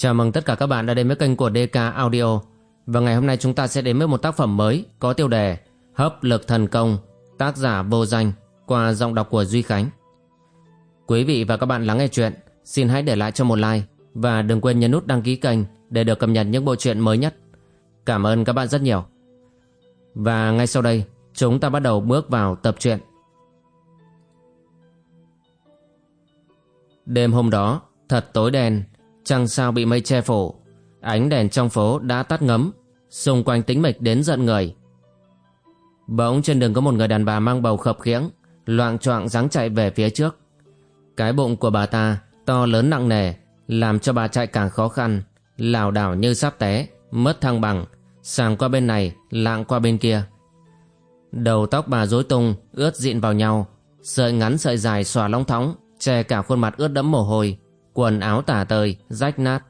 Chào mừng tất cả các bạn đã đến với kênh của DK Audio. Và ngày hôm nay chúng ta sẽ đến với một tác phẩm mới có tiêu đề Hấp lực thần công, tác giả vô danh qua giọng đọc của Duy Khánh. Quý vị và các bạn lắng nghe chuyện, xin hãy để lại cho một like và đừng quên nhấn nút đăng ký kênh để được cập nhật những bộ truyện mới nhất. Cảm ơn các bạn rất nhiều. Và ngay sau đây, chúng ta bắt đầu bước vào tập truyện. Đêm hôm đó, thật tối đen, trăng sao bị mây che phủ, ánh đèn trong phố đã tắt ngấm, xung quanh tĩnh mịch đến giận người. Bỗng trên đường có một người đàn bà mang bầu khập khiễng, loạng choạng dáng chạy về phía trước. Cái bụng của bà ta to lớn nặng nề, làm cho bà chạy càng khó khăn, lảo đảo như sắp té, mất thăng bằng, sàng qua bên này, lạng qua bên kia. Đầu tóc bà rối tung, ướt dịn vào nhau, sợi ngắn sợi dài xòa long thóng, che cả khuôn mặt ướt đẫm mồ hôi, quần áo tả tơi, rách nát.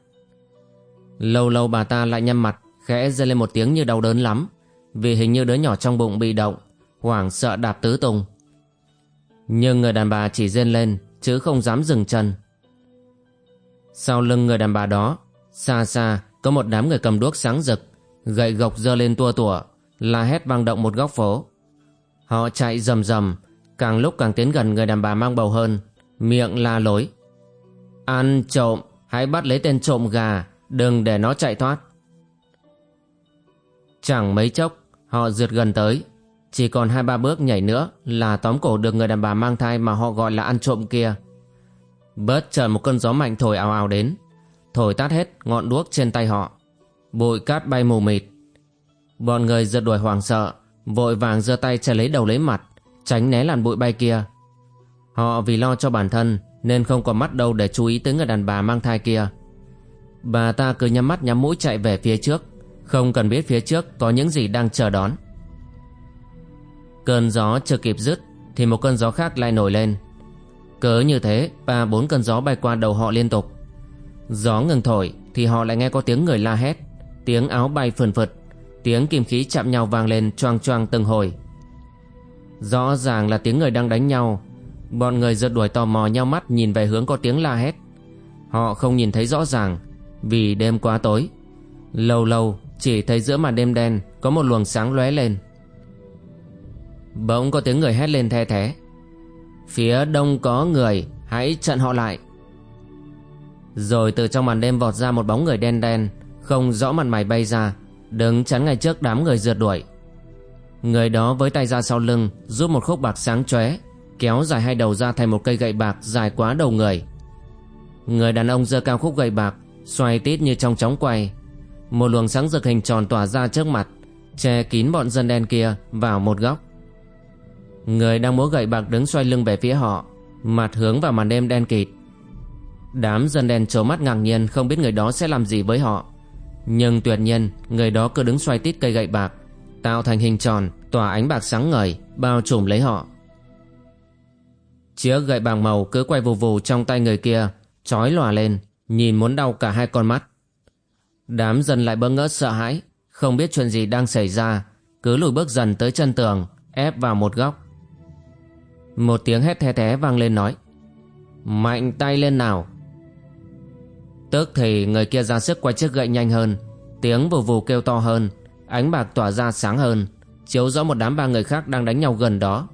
Lâu lâu bà ta lại nhăn mặt, khẽ rên lên một tiếng như đau đớn lắm, vì hình như đứa nhỏ trong bụng bị động, hoảng sợ đạp tứ tung. Nhưng người đàn bà chỉ rên lên, chứ không dám dừng chân. Sau lưng người đàn bà đó, xa xa có một đám người cầm đuốc sáng rực, gậy gộc giơ lên tua tủa, la hét vang động một góc phố. Họ chạy rầm rầm, càng lúc càng tiến gần người đàn bà mang bầu hơn, miệng la lối. Ăn trộm, hãy bắt lấy tên trộm gà, đừng để nó chạy thoát. Chẳng mấy chốc, họ rượt gần tới. Chỉ còn hai ba bước nhảy nữa là tóm cổ được người đàn bà mang thai mà họ gọi là ăn trộm kia. Bớt chợt một cơn gió mạnh thổi ào ào đến, thổi tắt hết ngọn đuốc trên tay họ. Bụi cát bay mù mịt. Bọn người rượt đuổi hoảng sợ, vội vàng giơ tay che lấy đầu lấy mặt, tránh né làn bụi bay kia. Họ vì lo cho bản thân nên không còn mắt đâu để chú ý tới người đàn bà mang thai kia. Bà ta cứ nhắm mắt nhắm mũi chạy về phía trước, không cần biết phía trước có những gì đang chờ đón. Cơn gió chưa kịp dứt thì một cơn gió khác lại nổi lên. Cớ như thế, ba bốn cơn gió bay qua đầu họ liên tục. Gió ngừng thổi thì họ lại nghe có tiếng người la hét, tiếng áo bay phườn phật, tiếng kim khí chạm nhau vang lên choang choang từng hồi. Rõ ràng là tiếng người đang đánh nhau Bọn người rượt đuổi tò mò nhau mắt nhìn về hướng có tiếng la hét. Họ không nhìn thấy rõ ràng vì đêm quá tối. Lâu lâu chỉ thấy giữa màn đêm đen có một luồng sáng lóe lên. Bỗng có tiếng người hét lên the thế. Phía đông có người, hãy chặn họ lại. Rồi từ trong màn đêm vọt ra một bóng người đen đen, không rõ mặt mày bay ra, đứng chắn ngay trước đám người rượt đuổi. Người đó với tay ra sau lưng, rút một khúc bạc sáng chóe kéo dài hai đầu ra thành một cây gậy bạc dài quá đầu người. Người đàn ông giơ cao khúc gậy bạc, xoay tít như trong chóng quay. Một luồng sáng rực hình tròn tỏa ra trước mặt, che kín bọn dân đen kia vào một góc. Người đang múa gậy bạc đứng xoay lưng về phía họ, mặt hướng vào màn đêm đen kịt. Đám dân đen trố mắt ngạc nhiên không biết người đó sẽ làm gì với họ. Nhưng tuyệt nhiên, người đó cứ đứng xoay tít cây gậy bạc, tạo thành hình tròn, tỏa ánh bạc sáng ngời, bao trùm lấy họ. Chiếc gậy bàng màu cứ quay vù vù trong tay người kia, chói lòa lên, nhìn muốn đau cả hai con mắt. Đám dân lại bỡ ngỡ sợ hãi, không biết chuyện gì đang xảy ra, cứ lùi bước dần tới chân tường, ép vào một góc. Một tiếng hét the thé vang lên nói, Mạnh tay lên nào! Tức thì người kia ra sức quay chiếc gậy nhanh hơn, tiếng vù vù kêu to hơn, ánh bạc tỏa ra sáng hơn, chiếu rõ một đám ba người khác đang đánh nhau gần đó.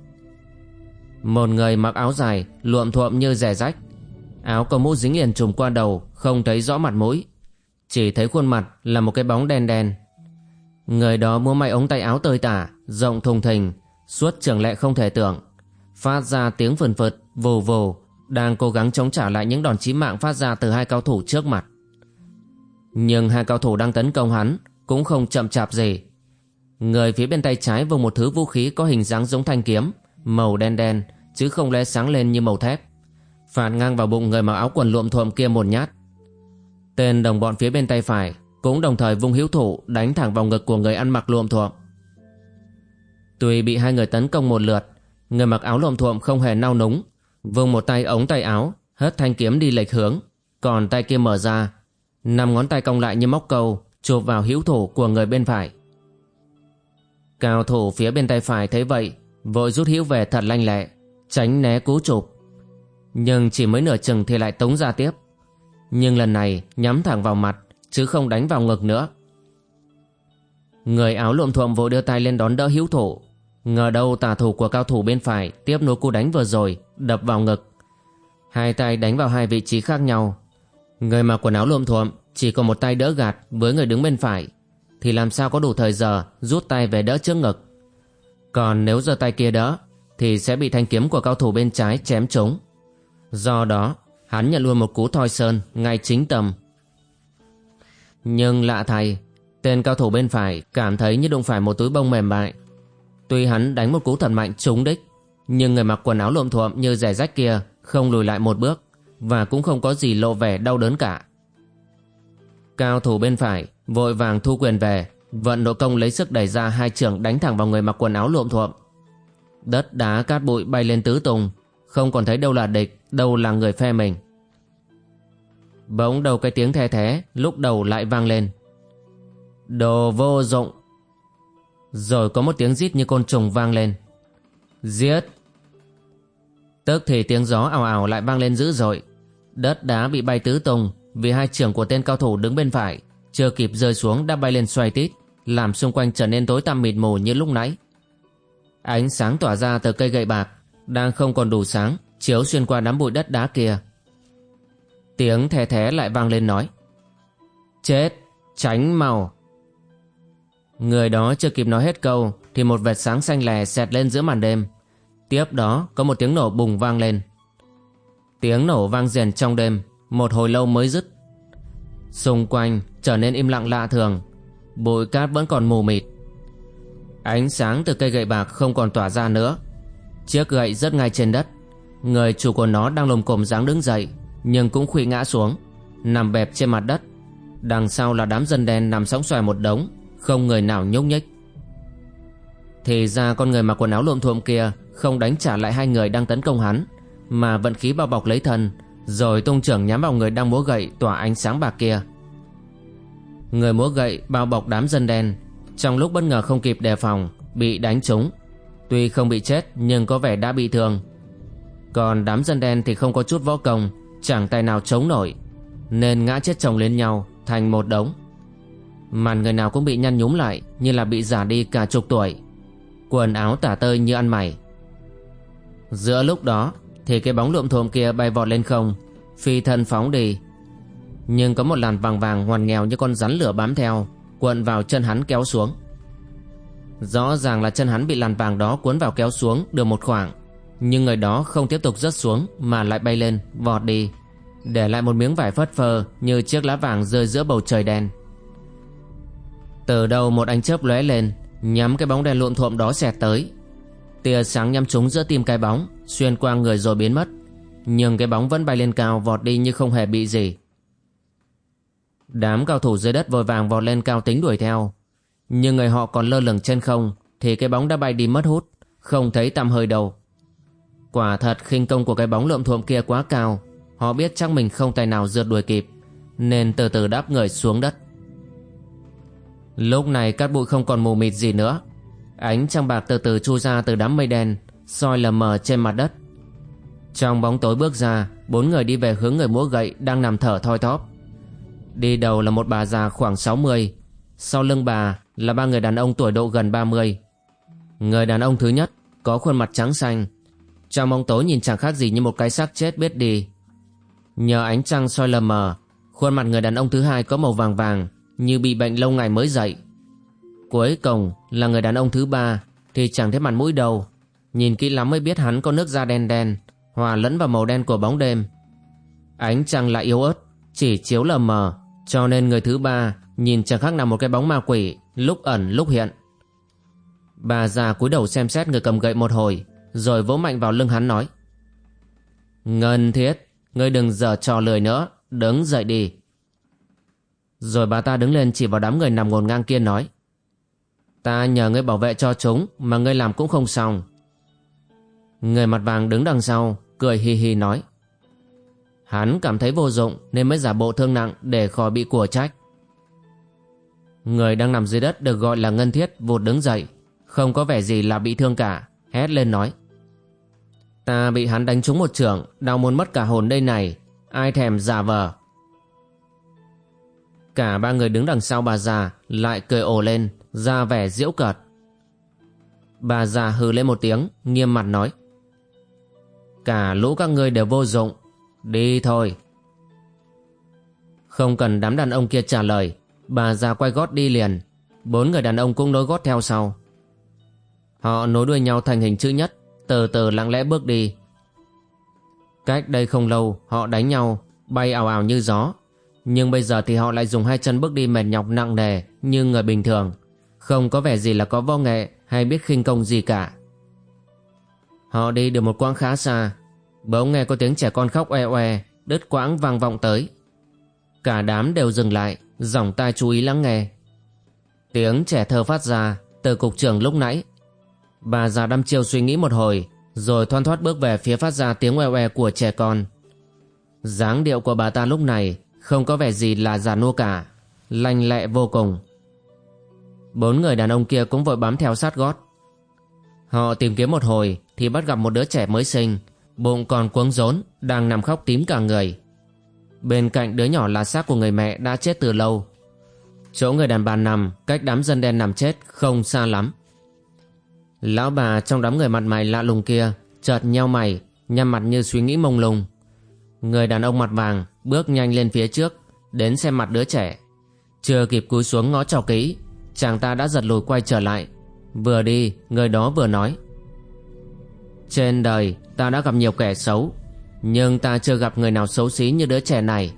Một người mặc áo dài, Luộm thuộm như rẻ rách. Áo có mũ dính liền trùm qua đầu, Không thấy rõ mặt mũi. Chỉ thấy khuôn mặt là một cái bóng đen đen. Người đó mua may ống tay áo tơi tả, Rộng thùng thình, Suốt trường lệ không thể tưởng. Phát ra tiếng phừng phật vù vù Đang cố gắng chống trả lại những đòn chí mạng Phát ra từ hai cao thủ trước mặt. Nhưng hai cao thủ đang tấn công hắn Cũng không chậm chạp gì. Người phía bên tay trái vùng một thứ vũ khí Có hình dáng giống thanh kiếm, Màu đen đen chứ không lẽ sáng lên như màu thép. Phạt ngang vào bụng người mặc áo quần luộm thuộm kia một nhát. Tên đồng bọn phía bên tay phải cũng đồng thời vung hữu thủ đánh thẳng vào ngực của người ăn mặc luộm thuộm. Tuy bị hai người tấn công một lượt, người mặc áo luộm thuộm không hề nao núng, vung một tay ống tay áo, hất thanh kiếm đi lệch hướng, còn tay kia mở ra, năm ngón tay cong lại như móc câu, chụp vào hữu thủ của người bên phải. Cao thủ phía bên tay phải thấy vậy, vội rút hữu về thật lanh lẹ, tránh né cú chụp. Nhưng chỉ mới nửa chừng thì lại tống ra tiếp. nhưng lần này nhắm thẳng vào mặt, chứ không đánh vào ngực nữa. Người áo luộm thuộm vội đưa tay lên đón đỡ hữu thủ. Ngờ đâu tà thủ của cao thủ bên phải tiếp nối cú đánh vừa rồi, đập vào ngực. Hai tay đánh vào hai vị trí khác nhau. Người mặc quần áo luộm thuộm chỉ có một tay đỡ gạt với người đứng bên phải, thì làm sao có đủ thời giờ rút tay về đỡ trước ngực. Còn nếu giơ tay kia đỡ, thì sẽ bị thanh kiếm của cao thủ bên trái chém trúng. Do đó, hắn nhận luôn một cú thoi sơn ngay chính tầm. Nhưng lạ thay, tên cao thủ bên phải cảm thấy như đụng phải một túi bông mềm mại. Tuy hắn đánh một cú thật mạnh trúng đích, nhưng người mặc quần áo lộm thuộm như rẻ rách kia không lùi lại một bước và cũng không có gì lộ vẻ đau đớn cả. Cao thủ bên phải vội vàng thu quyền về, vận nội công lấy sức đẩy ra hai trường đánh thẳng vào người mặc quần áo lộm thuộm. Đất đá cát bụi bay lên tứ tung, không còn thấy đâu là địch, đâu là người phe mình. Bỗng đầu cái tiếng the thế lúc đầu lại vang lên. Đồ vô dụng. Rồi có một tiếng rít như côn trùng vang lên. Giết! Tức thì tiếng gió ảo ảo lại vang lên dữ dội. Đất đá bị bay tứ tung vì hai trưởng của tên cao thủ đứng bên phải chưa kịp rơi xuống đã bay lên xoay tít làm xung quanh trở nên tối tăm mịt mù như lúc nãy. Ánh sáng tỏa ra từ cây gậy bạc đang không còn đủ sáng chiếu xuyên qua đám bụi đất đá kia. Tiếng thè thé lại vang lên nói Chết, tránh màu. Người đó chưa kịp nói hết câu thì một vệt sáng xanh lè xẹt lên giữa màn đêm. Tiếp đó có một tiếng nổ bùng vang lên. Tiếng nổ vang rền trong đêm, một hồi lâu mới dứt. Xung quanh trở nên im lặng lạ thường, bụi cát vẫn còn mù mịt. Ánh sáng từ cây gậy bạc không còn tỏa ra nữa. Chiếc gậy rất ngay trên đất. Người chủ của nó đang lồm cồm dáng đứng dậy, nhưng cũng khuỵu ngã xuống, nằm bẹp trên mặt đất. Đằng sau là đám dân đen nằm sóng xoài một đống, không người nào nhúc nhích. Thì ra con người mặc quần áo lộn thuộm kia không đánh trả lại hai người đang tấn công hắn, mà vận khí bao bọc lấy thân, rồi tung trưởng nhắm vào người đang múa gậy tỏa ánh sáng bạc kia. Người múa gậy bao bọc đám dân đen, trong lúc bất ngờ không kịp đề phòng, bị đánh trúng. Tuy không bị chết nhưng có vẻ đã bị thương. Còn đám dân đen thì không có chút võ công, chẳng tài nào chống nổi, nên ngã chết chồng lên nhau thành một đống. Màn người nào cũng bị nhăn nhúm lại như là bị giả đi cả chục tuổi. Quần áo tả tơi như ăn mày. Giữa lúc đó thì cái bóng lụm thồm kia bay vọt lên không, phi thân phóng đi. Nhưng có một làn vàng vàng hoàn nghèo như con rắn lửa bám theo, cuộn vào chân hắn kéo xuống. Rõ ràng là chân hắn bị làn vàng đó cuốn vào kéo xuống được một khoảng, nhưng người đó không tiếp tục rớt xuống mà lại bay lên, vọt đi, để lại một miếng vải phất phơ như chiếc lá vàng rơi giữa bầu trời đen. Từ đầu một ánh chớp lóe lên, nhắm cái bóng đen lộn thuộm đó xẹt tới. Tia sáng nhắm trúng giữa tim cái bóng, xuyên qua người rồi biến mất. Nhưng cái bóng vẫn bay lên cao vọt đi như không hề bị gì. Đám cao thủ dưới đất vội vàng vọt lên cao tính đuổi theo. Nhưng người họ còn lơ lửng trên không thì cái bóng đã bay đi mất hút, không thấy tăm hơi đâu. Quả thật khinh công của cái bóng lượm thuộm kia quá cao, họ biết chắc mình không tài nào rượt đuổi kịp, nên từ từ đáp người xuống đất. Lúc này cát bụi không còn mù mịt gì nữa, ánh trăng bạc từ từ chui ra từ đám mây đen, soi lờ mờ trên mặt đất. Trong bóng tối bước ra, bốn người đi về hướng người múa gậy đang nằm thở thoi thóp. Đi đầu là một bà già khoảng 60, sau lưng bà là ba người đàn ông tuổi độ gần 30. Người đàn ông thứ nhất có khuôn mặt trắng xanh, trong bóng tối nhìn chẳng khác gì như một cái xác chết biết đi. Nhờ ánh trăng soi lờ mờ, khuôn mặt người đàn ông thứ hai có màu vàng vàng, như bị bệnh lâu ngày mới dậy. Cuối cùng là người đàn ông thứ ba thì chẳng thấy mặt mũi đâu. Nhìn kỹ lắm mới biết hắn có nước da đen đen, hòa lẫn vào màu đen của bóng đêm. Ánh trăng lại yếu ớt, chỉ chiếu lờ mờ, cho nên người thứ ba nhìn chẳng khác nào một cái bóng ma quỷ, lúc ẩn lúc hiện. Bà già cúi đầu xem xét người cầm gậy một hồi, rồi vỗ mạnh vào lưng hắn nói. Ngân thiết, ngươi đừng giờ trò lười nữa, đứng dậy đi. Rồi bà ta đứng lên chỉ vào đám người nằm ngổn ngang kia nói. Ta nhờ ngươi bảo vệ cho chúng mà ngươi làm cũng không xong. Người mặt vàng đứng đằng sau, cười hi hi nói. Hắn cảm thấy vô dụng nên mới giả bộ thương nặng để khỏi bị của trách. Người đang nằm dưới đất được gọi là Ngân Thiết vụt đứng dậy, không có vẻ gì là bị thương cả, hét lên nói. Ta bị hắn đánh trúng một trường, đau muốn mất cả hồn đây này, ai thèm giả vờ. Cả ba người đứng đằng sau bà già lại cười ồ lên, ra vẻ diễu cợt. Bà già hừ lên một tiếng, nghiêm mặt nói. Cả lũ các ngươi đều vô dụng, đi thôi. Không cần đám đàn ông kia trả lời, bà già quay gót đi liền, bốn người đàn ông cũng nối gót theo sau. Họ nối đuôi nhau thành hình chữ nhất, từ từ lặng lẽ bước đi. Cách đây không lâu, họ đánh nhau, bay ảo ảo như gió, nhưng bây giờ thì họ lại dùng hai chân bước đi mệt nhọc nặng nề như người bình thường. Không có vẻ gì là có võ nghệ hay biết khinh công gì cả. Họ đi được một quãng khá xa. Bỗng nghe có tiếng trẻ con khóc oe oe, đứt quãng vang vọng tới. Cả đám đều dừng lại, dòng tai chú ý lắng nghe. Tiếng trẻ thơ phát ra từ cục trưởng lúc nãy. Bà già đăm chiêu suy nghĩ một hồi, rồi thoăn thoát bước về phía phát ra tiếng oe oe của trẻ con. dáng điệu của bà ta lúc này không có vẻ gì là già nua cả, lanh lẹ vô cùng. Bốn người đàn ông kia cũng vội bám theo sát gót. Họ tìm kiếm một hồi thì bắt gặp một đứa trẻ mới sinh, bụng còn cuống rốn, đang nằm khóc tím cả người. Bên cạnh đứa nhỏ là xác của người mẹ đã chết từ lâu. Chỗ người đàn bà nằm cách đám dân đen nằm chết không xa lắm. Lão bà trong đám người mặt mày lạ lùng kia chợt nheo mày, nhăn mặt như suy nghĩ mông lung. Người đàn ông mặt vàng bước nhanh lên phía trước, đến xem mặt đứa trẻ. Chưa kịp cúi xuống ngó trò kỹ, chàng ta đã giật lùi quay trở lại. Vừa đi, người đó vừa nói. Trên đời, ta đã gặp nhiều kẻ xấu, nhưng ta chưa gặp người nào xấu xí như đứa trẻ này.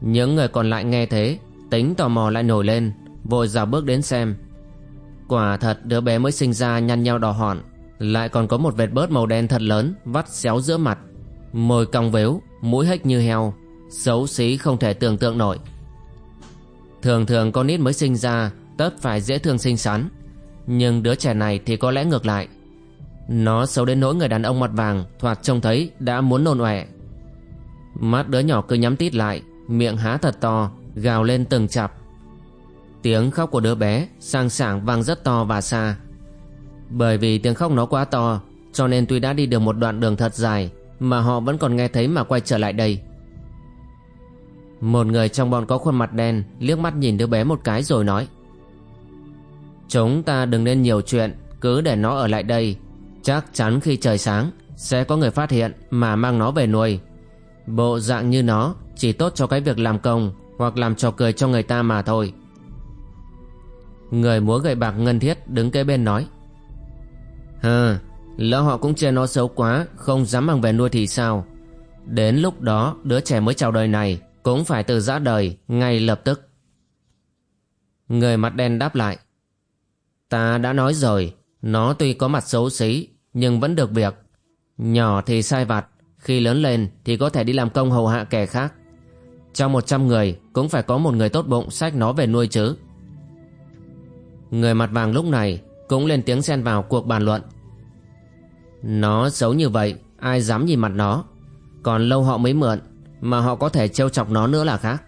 Những người còn lại nghe thế, tính tò mò lại nổi lên, vội dào bước đến xem. Quả thật đứa bé mới sinh ra nhăn nhau đỏ hòn, lại còn có một vệt bớt màu đen thật lớn vắt xéo giữa mặt. Môi cong vếu, mũi hếch như heo, xấu xí không thể tưởng tượng nổi. Thường thường con nít mới sinh ra tất phải dễ thương xinh xắn, nhưng đứa trẻ này thì có lẽ ngược lại. Nó xấu đến nỗi người đàn ông mặt vàng thoạt trông thấy đã muốn nôn ọe. Mắt đứa nhỏ cứ nhắm tít lại, miệng há thật to, gào lên từng chặp. Tiếng khóc của đứa bé sang sảng vang rất to và xa. Bởi vì tiếng khóc nó quá to, cho nên tuy đã đi được một đoạn đường thật dài, mà họ vẫn còn nghe thấy mà quay trở lại đây Một người trong bọn có khuôn mặt đen liếc mắt nhìn đứa bé một cái rồi nói Chúng ta đừng nên nhiều chuyện Cứ để nó ở lại đây Chắc chắn khi trời sáng, Sẽ có người phát hiện mà mang nó về nuôi. Bộ dạng như nó Chỉ tốt cho cái việc làm công Hoặc làm trò cười cho người ta mà thôi. Người múa gậy bạc ngân thiết đứng kế bên nói, Hừ, Lỡ họ cũng chê nó xấu quá, Không dám mang về nuôi thì sao? Đến lúc đó, đứa trẻ mới chào đời này Cũng phải từ giã đời ngay lập tức. Người mặt đen đáp lại, Ta đã nói rồi, Nó tuy có mặt xấu xí nhưng vẫn được việc. Nhỏ thì sai vặt, Khi lớn lên thì có thể đi làm công hầu hạ kẻ khác. Trong một trăm người, Cũng phải có một người tốt bụng sách nó về nuôi chứ. Người mặt vàng lúc này Cũng lên tiếng xen vào cuộc bàn luận. Nó xấu như vậy, Ai dám nhìn mặt nó? Còn lâu họ mới mượn, Mà họ có thể trêu chọc nó nữa là khác.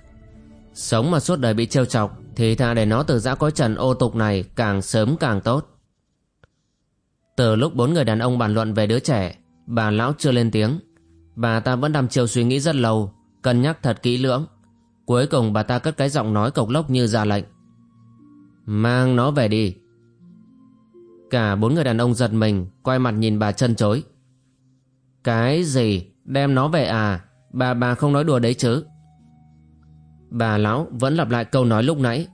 Sống mà suốt đời bị trêu chọc Thì thà để nó từ giã cõi trần ô tục này Càng sớm càng tốt. Từ lúc bốn người đàn ông bàn luận về đứa trẻ, Bà lão chưa lên tiếng. Bà ta vẫn đăm chiều suy nghĩ rất lâu, Cân nhắc thật kỹ lưỡng. Cuối cùng bà ta cất cái giọng nói cộc lốc như ra lệnh. Mang nó về đi. Cả bốn người đàn ông giật mình, Quay mặt nhìn bà chân chối. Cái gì? Đem nó về à? Bà bà không nói đùa đấy chứ? Bà lão vẫn lặp lại câu nói lúc nãy.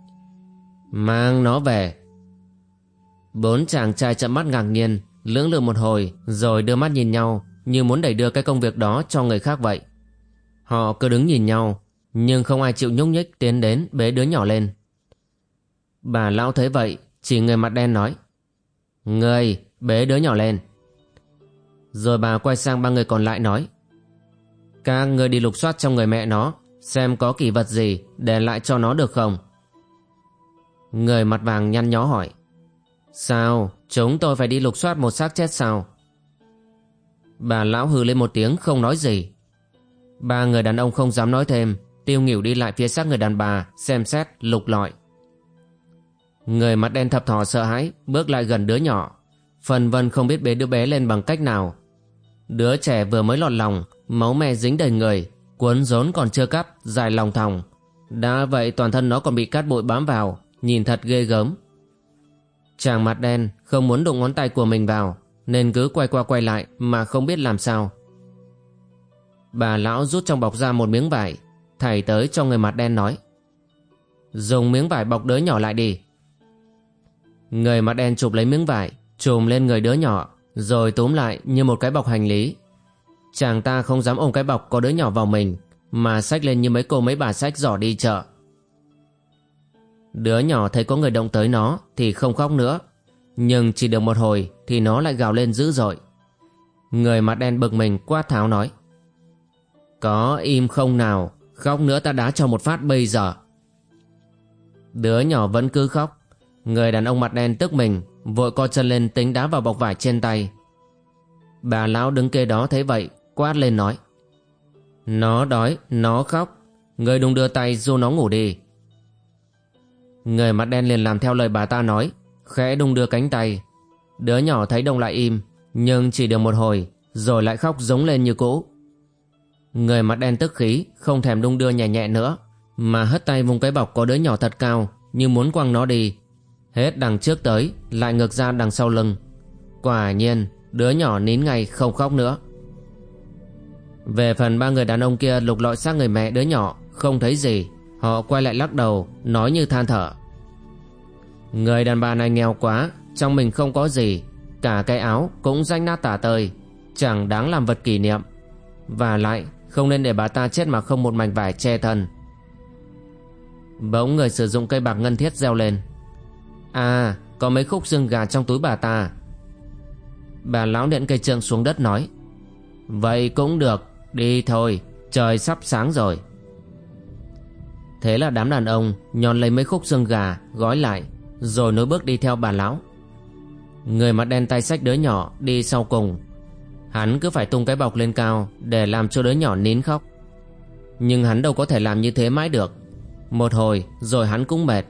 Mang nó về. Bốn chàng trai chậm mắt ngạc nhiên Lưỡng lự một hồi Rồi đưa mắt nhìn nhau Như muốn đẩy đưa cái công việc đó cho người khác vậy Họ cứ đứng nhìn nhau Nhưng không ai chịu nhúc nhích tiến đến bế đứa nhỏ lên Bà lão thấy vậy Chỉ người mặt đen nói Người, bế đứa nhỏ lên. Rồi bà quay sang ba người còn lại nói. Các người đi lục soát trong người mẹ nó, xem có kỷ vật gì để lại cho nó được không? Người mặt vàng nhăn nhó hỏi. Sao, chúng tôi phải đi lục soát một xác chết sao? Bà lão hừ lên một tiếng không nói gì. Ba người đàn ông không dám nói thêm, tiêu nghỉu đi lại phía xác người đàn bà, xem xét, lục lọi. Người mặt đen thập thò sợ hãi Bước lại gần đứa nhỏ Phần vân không biết bế đứa bé lên bằng cách nào Đứa trẻ vừa mới lọt lòng Máu me dính đầy người Cuốn rốn còn chưa cắp Dài lòng thòng Đã vậy toàn thân nó còn bị cát bụi bám vào Nhìn thật ghê gớm Chàng mặt đen không muốn đụng ngón tay của mình vào, Nên cứ quay qua quay lại Mà không biết làm sao. Bà lão rút trong bọc ra một miếng vải, Thảy tới cho người mặt đen nói, Dùng miếng vải bọc đứa nhỏ lại đi. Người mặt đen chụp lấy miếng vải, Chùm lên người đứa nhỏ, Rồi túm lại như một cái bọc hành lý. Chàng ta không dám ôm cái bọc có đứa nhỏ vào mình, Mà xách lên như mấy cô mấy bà xách giỏ đi chợ. Đứa nhỏ thấy có người động tới nó Thì không khóc nữa. Nhưng chỉ được một hồi Thì nó lại gào lên dữ dội. Người mặt đen bực mình quát tháo nói Có im không nào? Khóc nữa ta đá cho một phát bây giờ. Đứa nhỏ vẫn cứ khóc. Người đàn ông mặt đen tức mình Vội co chân lên tính đá vào bọc vải trên tay. Bà lão đứng kê đó thấy vậy Quát lên nói Nó đói, nó khóc. Người đừng đưa tay dù nó ngủ đi. Người mặt đen liền làm theo lời bà ta nói, Khẽ đung đưa cánh tay. Đứa nhỏ thấy đông lại im, Nhưng chỉ được một hồi, Rồi lại khóc giống lên như cũ. Người mặt đen tức khí, Không thèm đung đưa nhẹ nhẹ nữa, Mà hất tay vùng cái bọc có đứa nhỏ thật cao, Như muốn quăng nó đi. Hết đằng trước tới, Lại ngược ra đằng sau lưng. Quả nhiên, đứa nhỏ nín ngay không khóc nữa. Về phần ba người đàn ông kia lục lọi xác người mẹ đứa nhỏ, Không thấy gì. Họ quay lại lắc đầu, Nói như than thở. Người đàn bà này nghèo quá, Trong mình không có gì, Cả cái áo cũng rách nát tả tơi, Chẳng đáng làm vật kỷ niệm. Và lại, không nên để bà ta chết mà không một mảnh vải che thân. Bỗng người sử dụng cây bạc ngân thiết reo lên. À có mấy khúc xương gà trong túi bà ta. Bà lão điện cây trượng xuống đất nói. Vậy cũng được, Đi thôi, Trời sắp sáng rồi. Thế là đám đàn ông nhòn lấy mấy khúc xương gà, gói lại, rồi nối bước đi theo bà lão. Người mặt đen tay sách đứa nhỏ đi sau cùng, hắn cứ phải tung cái bọc lên cao để làm cho đứa nhỏ nín khóc. Nhưng hắn đâu có thể làm như thế mãi được. Một hồi, rồi hắn cũng mệt.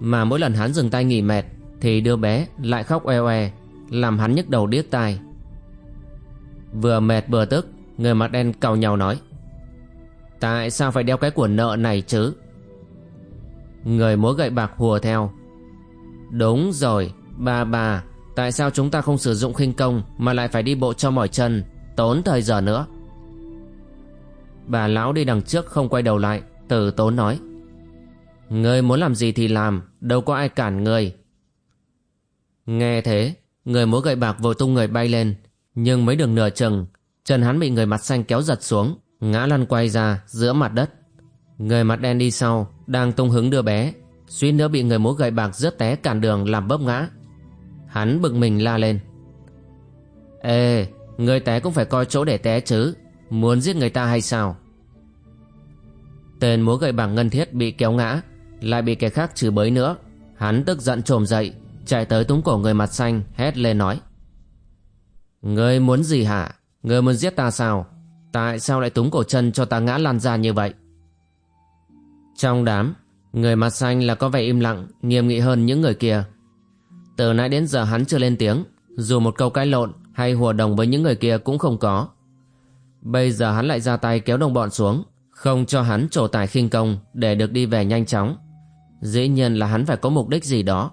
Mà mỗi lần hắn dừng tay nghỉ mệt, thì đứa bé lại khóc oe oe, làm hắn nhức đầu điếc tai. Vừa mệt vừa tức, người mặt đen cầu nhau nói, tại sao phải đeo cái của nợ này chứ? Người múa gậy bạc hùa theo. Đúng rồi Bà bà Tại sao chúng ta không sử dụng khinh công Mà lại phải đi bộ cho mỏi chân, Tốn thời giờ nữa? Bà lão đi đằng trước không quay đầu lại, Tử tốn nói. Người muốn làm gì thì làm, Đâu có ai cản người. Nghe thế, Người múa gậy bạc vội tung người bay lên, Nhưng mấy đường nửa chừng, Chân hắn bị người mặt xanh kéo giật xuống, Ngã lăn quay ra giữa mặt đất. Người mặt đen đi sau đang tung hứng đưa bé. Suýt nữa bị người múa gậy bạc rớt té cản đường làm bấp ngã. Hắn bực mình la lên. Ê, Người té cũng phải coi chỗ để té chứ. Muốn giết người ta hay sao? Tên múa gậy bạc ngân thiết bị kéo ngã, Lại bị kẻ khác chửi bới nữa. Hắn tức giận trồm dậy, Chạy tới túng cổ người mặt xanh, Hét lên nói. Ngươi muốn gì hả? Ngươi muốn giết ta sao? Tại sao lại túng cổ chân cho ta ngã lăn ra như vậy? Trong đám, người mặt xanh là có vẻ im lặng, nghiêm nghị hơn những người kia. Từ nãy đến giờ hắn chưa lên tiếng, dù một câu cãi lộn hay hùa đồng với những người kia cũng không có. Bây giờ hắn lại ra tay kéo đồng bọn xuống, không cho hắn trổ tài khinh công để được đi về nhanh chóng. Dĩ nhiên là hắn phải có mục đích gì đó.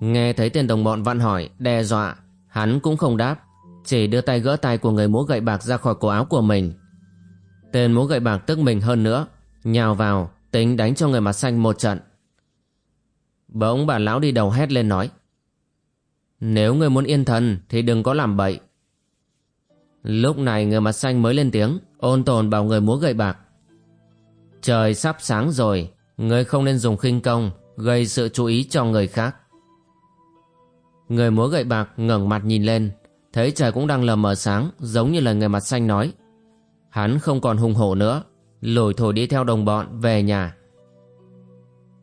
Nghe thấy tên đồng bọn vặn hỏi, đe dọa, hắn cũng không đáp, chỉ đưa tay gỡ tay của người múa gậy bạc ra khỏi cổ áo của mình. Tên múa gậy bạc tức mình hơn nữa, nhào vào, tính đánh cho người mặt xanh một trận. Bỗng bà lão đi đầu hét lên nói, nếu người muốn yên thần thì đừng có làm bậy. Lúc này người mặt xanh mới lên tiếng, ôn tồn bảo người múa gậy bạc. Trời sắp sáng rồi người không nên dùng khinh công gây sự chú ý cho người khác. Người múa gậy bạc ngẩng mặt nhìn lên, thấy trời cũng đang lờ mờ sáng, giống như lời người mặt xanh nói. Hắn không còn hùng hổ nữa lủi thổi đi theo đồng bọn về nhà.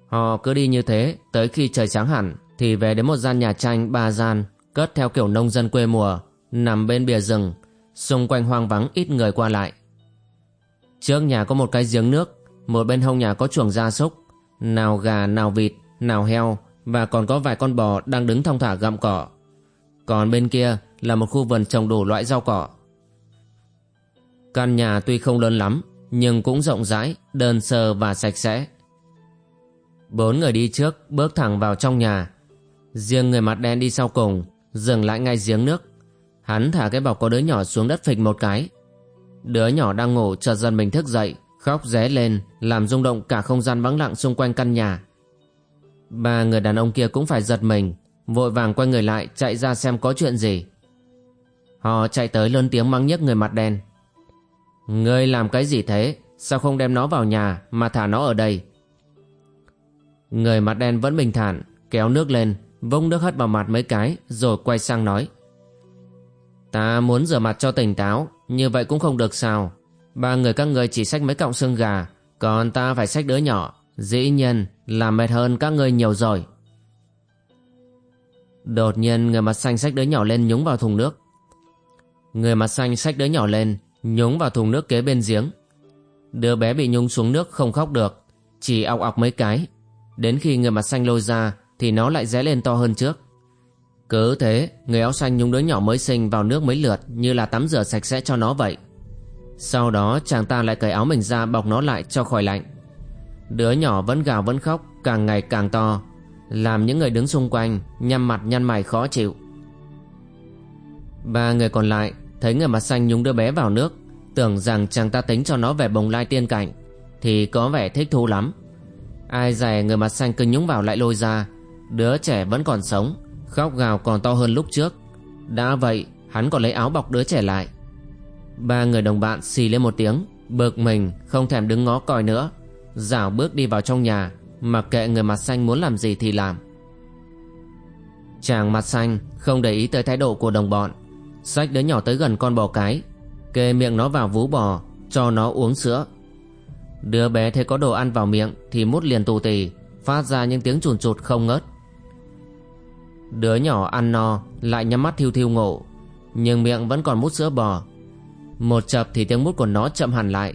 Họ cứ đi như thế, tới khi trời sáng hẳn thì về đến một gian nhà tranh ba gian, cất theo kiểu nông dân quê mùa, nằm bên bìa rừng, xung quanh hoang vắng ít người qua lại. Trước nhà có một cái giếng nước, một bên hông nhà có chuồng gia súc, nào gà, nào vịt, nào heo và còn có vài con bò đang đứng thong thả gặm cỏ. Còn bên kia là một khu vườn trồng đủ loại rau cỏ. Căn nhà tuy không lớn lắm nhưng cũng rộng rãi, đơn sơ và sạch sẽ. Bốn người đi trước bước thẳng vào trong nhà. Riêng người mặt đen đi sau cùng, dừng lại ngay giếng nước. Hắn thả cái bọc có đứa nhỏ xuống đất phịch một cái. Đứa nhỏ đang ngủ chợt dần mình thức dậy, khóc ré lên, làm rung động cả không gian vắng lặng xung quanh căn nhà. Ba người đàn ông kia cũng phải giật mình, vội vàng quay người lại chạy ra xem có chuyện gì. Họ chạy tới lớn tiếng mắng nhức người mặt đen. Ngươi làm cái gì thế? Sao không đem nó vào nhà mà thả nó ở đây? Người mặt đen vẫn bình thản, kéo nước lên, vông nước hất vào mặt mấy cái rồi quay sang nói. Ta muốn rửa mặt cho tỉnh táo, như vậy cũng không được sao. Ba người các ngươi chỉ xách mấy cọng xương gà, còn ta phải xách đứa nhỏ. Dĩ nhiên là mệt hơn các ngươi nhiều rồi. Đột nhiên người mặt xanh xách đứa nhỏ lên nhúng vào thùng nước. Người mặt xanh xách đứa nhỏ lên, nhúng vào thùng nước kế bên giếng. Đứa bé bị nhúng xuống nước không khóc được, chỉ ọc ọc mấy cái. Đến khi người mặt xanh lôi ra thì nó lại rẽ lên to hơn trước. Cứ thế, người áo xanh nhúng đứa nhỏ mới sinh vào nước mấy lượt như là tắm rửa sạch sẽ cho nó vậy. Sau đó chàng ta lại cởi áo mình ra bọc nó lại cho khỏi lạnh. Đứa nhỏ vẫn gào vẫn khóc, càng ngày càng to, làm những người đứng xung quanh nhăn mặt nhăn mày khó chịu. Ba người còn lại thấy người mặt xanh nhúng đứa bé vào nước, tưởng rằng chàng ta tính cho nó về bồng lai tiên cảnh, thì có vẻ thích thú lắm. Ai dè người mặt xanh cứ nhúng vào lại lôi ra, đứa trẻ vẫn còn sống, khóc gào còn to hơn lúc trước. Đã vậy, hắn còn lấy áo bọc đứa trẻ lại. Ba người đồng bạn xì lên một tiếng, bực mình, không thèm đứng ngó coi nữa. Dảo bước đi vào trong nhà, mặc kệ người mặt xanh muốn làm gì thì làm. Chàng mặt xanh không để ý tới thái độ của đồng bọn, xách đứa nhỏ tới gần con bò cái, kê miệng nó vào vú bò, cho nó uống sữa. Đứa bé thấy có đồ ăn vào miệng thì mút liền tù tì, phát ra những tiếng chùn chụt không ngớt. Đứa nhỏ ăn no, lại nhắm mắt thiêu thiêu ngộ, nhưng miệng vẫn còn mút sữa bò. Một chập thì tiếng mút của nó chậm hẳn lại.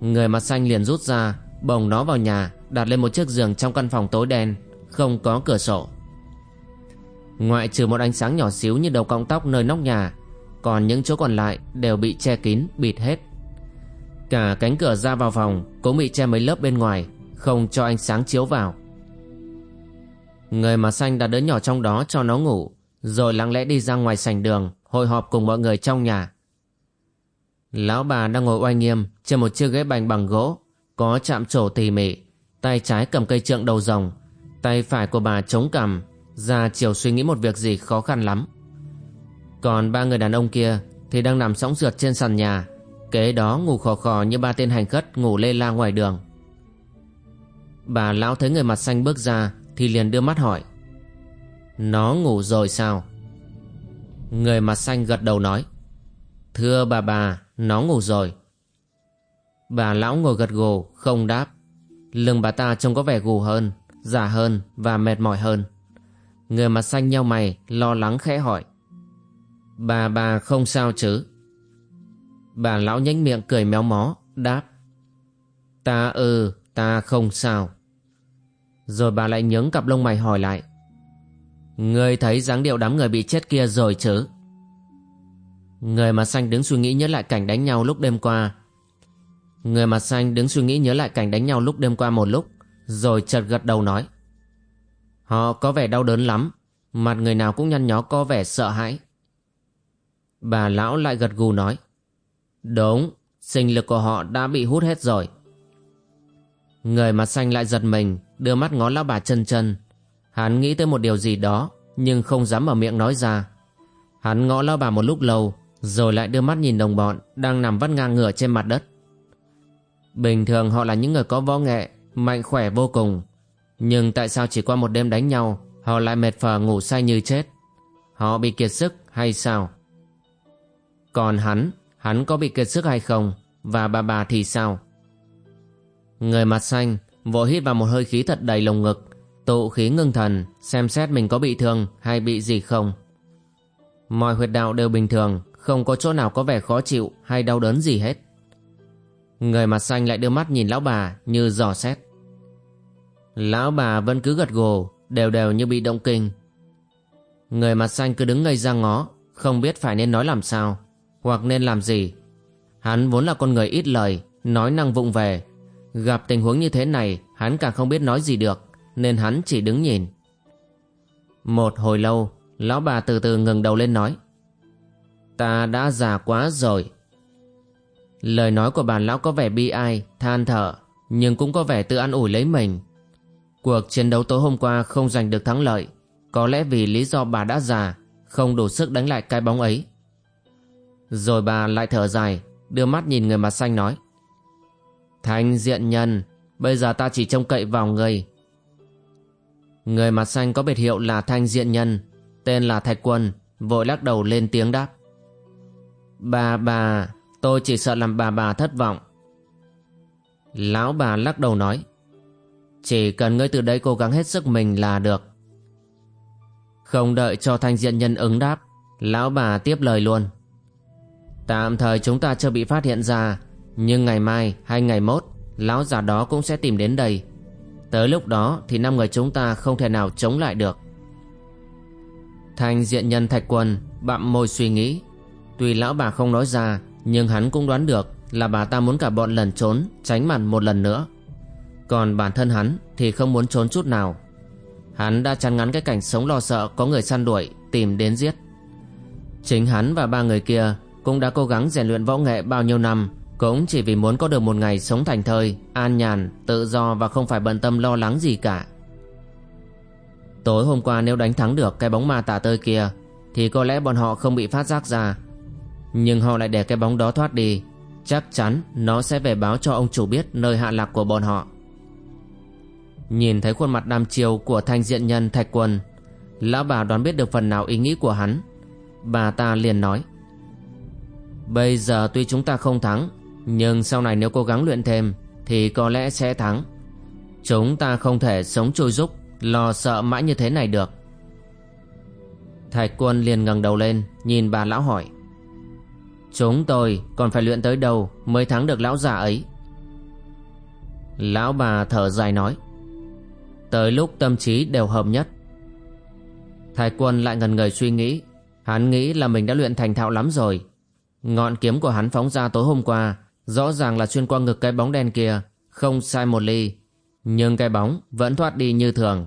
Người mặt xanh liền rút ra, bồng nó vào nhà, đặt lên một chiếc giường trong căn phòng tối đen, không có cửa sổ. Ngoại trừ một ánh sáng nhỏ xíu như đầu cọng tóc nơi nóc nhà, còn những chỗ còn lại đều bị che kín, bịt hết. Cả cánh cửa ra vào phòng cũng bị che mấy lớp bên ngoài, không cho ánh sáng chiếu vào. Người mà xanh đã đứa nhỏ trong đó cho nó ngủ, rồi lặng lẽ đi ra ngoài sảnh đường, hội họp cùng mọi người trong nhà. Lão bà đang ngồi oai nghiêm trên một chiếc ghế bành bằng gỗ, có chạm trổ tỉ mỉ, tay trái cầm cây trượng đầu rồng, tay phải của bà chống cằm, ra chiều suy nghĩ một việc gì khó khăn lắm. Còn ba người đàn ông kia thì đang nằm sóng sượt trên sàn nhà, kế đó ngủ khò khò như ba tên hành khất ngủ lê la ngoài đường. Bà lão thấy người mặt xanh bước ra thì liền đưa mắt hỏi. Nó ngủ rồi sao? Người mặt xanh gật đầu nói. Thưa bà bà, nó ngủ rồi. Bà lão ngồi gật gù, không đáp. Lưng bà ta trông có vẻ gù hơn, già hơn và mệt mỏi hơn. Người mặt xanh nhau mày, lo lắng khẽ hỏi. Bà bà không sao chứ? Bà lão nhếch miệng cười méo mó, đáp. Ta ừ ta không sao. Rồi bà lại nhướng cặp lông mày hỏi lại. Ngươi thấy dáng điệu đám người bị chết kia rồi chứ? Người mặt xanh đứng suy nghĩ nhớ lại cảnh đánh nhau lúc đêm qua. Người mặt xanh đứng suy nghĩ nhớ lại cảnh đánh nhau lúc đêm qua một lúc, rồi chợt gật đầu nói. Họ có vẻ đau đớn lắm, mặt người nào cũng nhăn nhó có vẻ sợ hãi. Bà lão lại gật gù nói. Đúng, sinh lực của họ đã bị hút hết rồi. Người mặt xanh lại giật mình, đưa mắt ngó lão bà chân chân. Hắn nghĩ tới một điều gì đó, nhưng không dám mở miệng nói ra. Hắn ngó lão bà một lúc lâu, rồi lại đưa mắt nhìn đồng bọn đang nằm vắt ngang ngửa trên mặt đất. Bình thường họ là những người có võ nghệ, mạnh khỏe vô cùng. Nhưng tại sao chỉ qua một đêm đánh nhau, họ lại mệt phờ ngủ say như chết? Họ bị kiệt sức hay sao? Còn hắn, hắn có bị kiệt sức hay không? Và bà bà thì sao? Người mặt xanh vội hít vào một hơi khí thật đầy lồng ngực, tụ khí ngưng thần, xem xét mình có bị thương hay bị gì không. Mọi huyệt đạo đều bình thường, không có chỗ nào có vẻ khó chịu hay đau đớn gì hết. Người mặt xanh lại đưa mắt nhìn lão bà như dò xét. Lão bà vẫn cứ gật gù, đều đều như bị động kinh. Người mặt xanh cứ đứng ngây ra ngó, không biết phải nên nói làm sao, hoặc nên làm gì. Hắn vốn là con người ít lời, nói năng vụng về. Gặp tình huống như thế này, hắn càng không biết nói gì được, nên hắn chỉ đứng nhìn. Một hồi lâu, lão bà từ từ ngừng đầu lên nói. Ta đã già quá rồi. Lời nói của bà lão có vẻ bi ai, than thở, nhưng cũng có vẻ tự an ủi lấy mình. Cuộc chiến đấu tối hôm qua không giành được thắng lợi, có lẽ vì lý do bà đã già, không đủ sức đánh lại cái bóng ấy. Rồi bà lại thở dài, đưa mắt nhìn người mặt xanh nói. Thanh diện nhân, bây giờ ta chỉ trông cậy vào người. Người mặt xanh có biệt hiệu là thanh diện nhân, tên là Thạch Quân, vội lắc đầu lên tiếng đáp. Bà bà, tôi chỉ sợ làm bà bà thất vọng. Lão bà lắc đầu nói. Chỉ cần ngươi từ đây cố gắng hết sức mình là được. Không đợi cho thanh diện nhân ứng đáp, lão bà tiếp lời luôn. Tạm thời chúng ta chưa bị phát hiện ra, nhưng ngày mai hay ngày mốt, lão già đó cũng sẽ tìm đến đây. Tới lúc đó thì năm người chúng ta không thể nào chống lại được. Thanh diện nhân thạch quân bặm môi suy nghĩ. Tuy lão bà không nói ra, nhưng hắn cũng đoán được là bà ta muốn cả bọn lần trốn, tránh mặt một lần nữa. Còn bản thân hắn thì không muốn trốn chút nào. Hắn đã chán ngắn cái cảnh sống lo sợ có người săn đuổi, tìm đến giết. Chính hắn và ba người kia cũng đã cố gắng rèn luyện võ nghệ bao nhiêu năm cũng chỉ vì muốn có được một ngày sống thành thơi, an nhàn, tự do và không phải bận tâm lo lắng gì cả. Tối hôm qua nếu đánh thắng được cái bóng ma tà tơi kia thì có lẽ bọn họ không bị phát giác ra. Nhưng họ lại để cái bóng đó thoát đi, chắc chắn nó sẽ về báo cho ông chủ biết nơi hạ lạc của bọn họ. Nhìn thấy khuôn mặt đam chiêu của thanh diện nhân Thạch Quân, lão bà đoán biết được phần nào ý nghĩ của hắn. Bà ta liền nói: Bây giờ tuy chúng ta không thắng, Nhưng sau này nếu cố gắng luyện thêm Thì có lẽ sẽ thắng. Chúng ta không thể sống trôi rúc, Lo sợ mãi như thế này được. Thạch quân liền ngẩng đầu lên, Nhìn bà lão hỏi. Chúng tôi còn phải luyện tới đâu Mới thắng được lão già ấy? Lão bà thở dài nói. Tới lúc tâm trí đều hợp nhất. Thái quân lại ngần người suy nghĩ. Hắn nghĩ là mình đã luyện thành thạo lắm rồi Ngọn kiếm của hắn phóng ra tối hôm qua, Rõ ràng là xuyên qua ngực cái bóng đen kia, Không sai một ly. Nhưng cái bóng vẫn thoát đi như thường.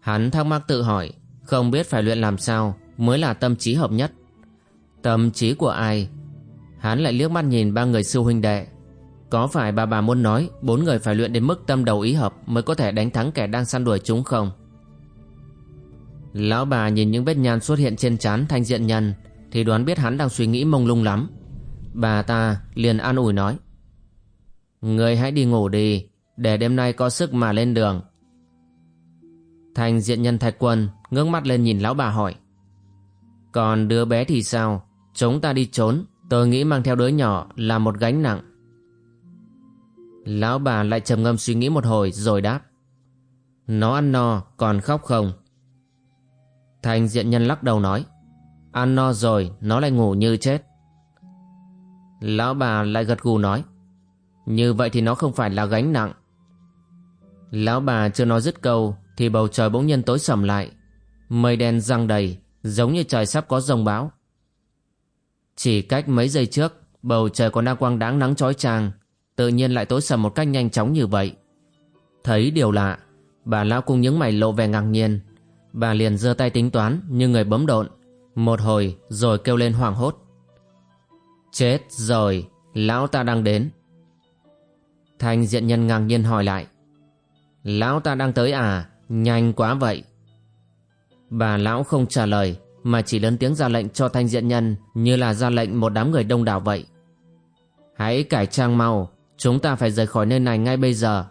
Hắn thắc mắc tự hỏi, Không biết phải luyện làm sao Mới là tâm trí hợp nhất. Tâm trí của ai? Hắn lại liếc mắt nhìn ba người sư huynh đệ. Có phải bà bà muốn nói Bốn người phải luyện đến mức tâm đầu ý hợp Mới có thể đánh thắng kẻ đang săn đuổi chúng không? Lão bà nhìn những vết nhan xuất hiện trên trán thanh diện nhân thì đoán biết hắn đang suy nghĩ mông lung lắm. Bà ta liền an ủi nói. Người hãy đi ngủ đi, để đêm nay có sức mà lên đường. Thành diện nhân thạch quân ngước mắt lên nhìn lão bà hỏi. Còn đứa bé thì sao? Chúng ta đi trốn, tôi nghĩ mang theo đứa nhỏ là một gánh nặng. Lão bà lại trầm ngâm suy nghĩ một hồi rồi đáp. Nó ăn no, còn khóc không? Thành diện nhân lắc đầu nói. Ăn no rồi, nó lại ngủ như chết. Lão bà lại gật gù nói, Như vậy thì nó không phải là gánh nặng. Lão bà chưa nói dứt câu Thì bầu trời bỗng nhiên tối sầm lại. Mây đen răng đầy, Giống như trời sắp có rông bão Chỉ cách mấy giây trước, Bầu trời còn đang quang đáng nắng chói chang, Tự nhiên lại tối sầm một cách nhanh chóng như vậy. Thấy điều lạ, Bà lão cùng những mày lộ vẻ ngạc nhiên. Bà liền giơ tay tính toán Như người bấm độn một hồi rồi kêu lên hoảng hốt. Chết rồi, Lão ta đang đến. Thanh diện nhân ngang nhiên hỏi lại. Lão ta đang tới à? Nhanh quá vậy. Bà lão không trả lời, Mà chỉ lớn tiếng ra lệnh cho thanh diện nhân Như là ra lệnh một đám người đông đảo vậy. Hãy cải trang mau, Chúng ta phải rời khỏi nơi này ngay bây giờ.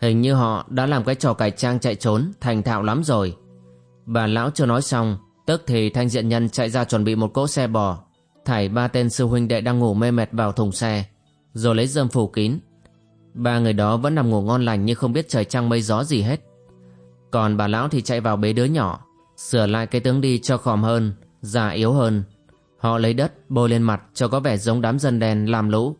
Hình như họ đã làm cái trò cải trang chạy trốn, Thành thạo lắm rồi. Bà lão chưa nói xong Tức thì thanh diện nhân chạy ra chuẩn bị một cỗ xe bò. Thải ba tên sư huynh đệ đang ngủ mê mệt vào thùng xe, Rồi lấy dơm phủ kín. Ba người đó vẫn nằm ngủ ngon lành như không biết trời trăng mây gió gì hết. Còn bà lão thì chạy vào bế đứa nhỏ, Sửa lại cái tướng đi cho khòm hơn, Già yếu hơn. Họ lấy đất, bôi lên mặt cho có vẻ giống đám dân đen làm lũ.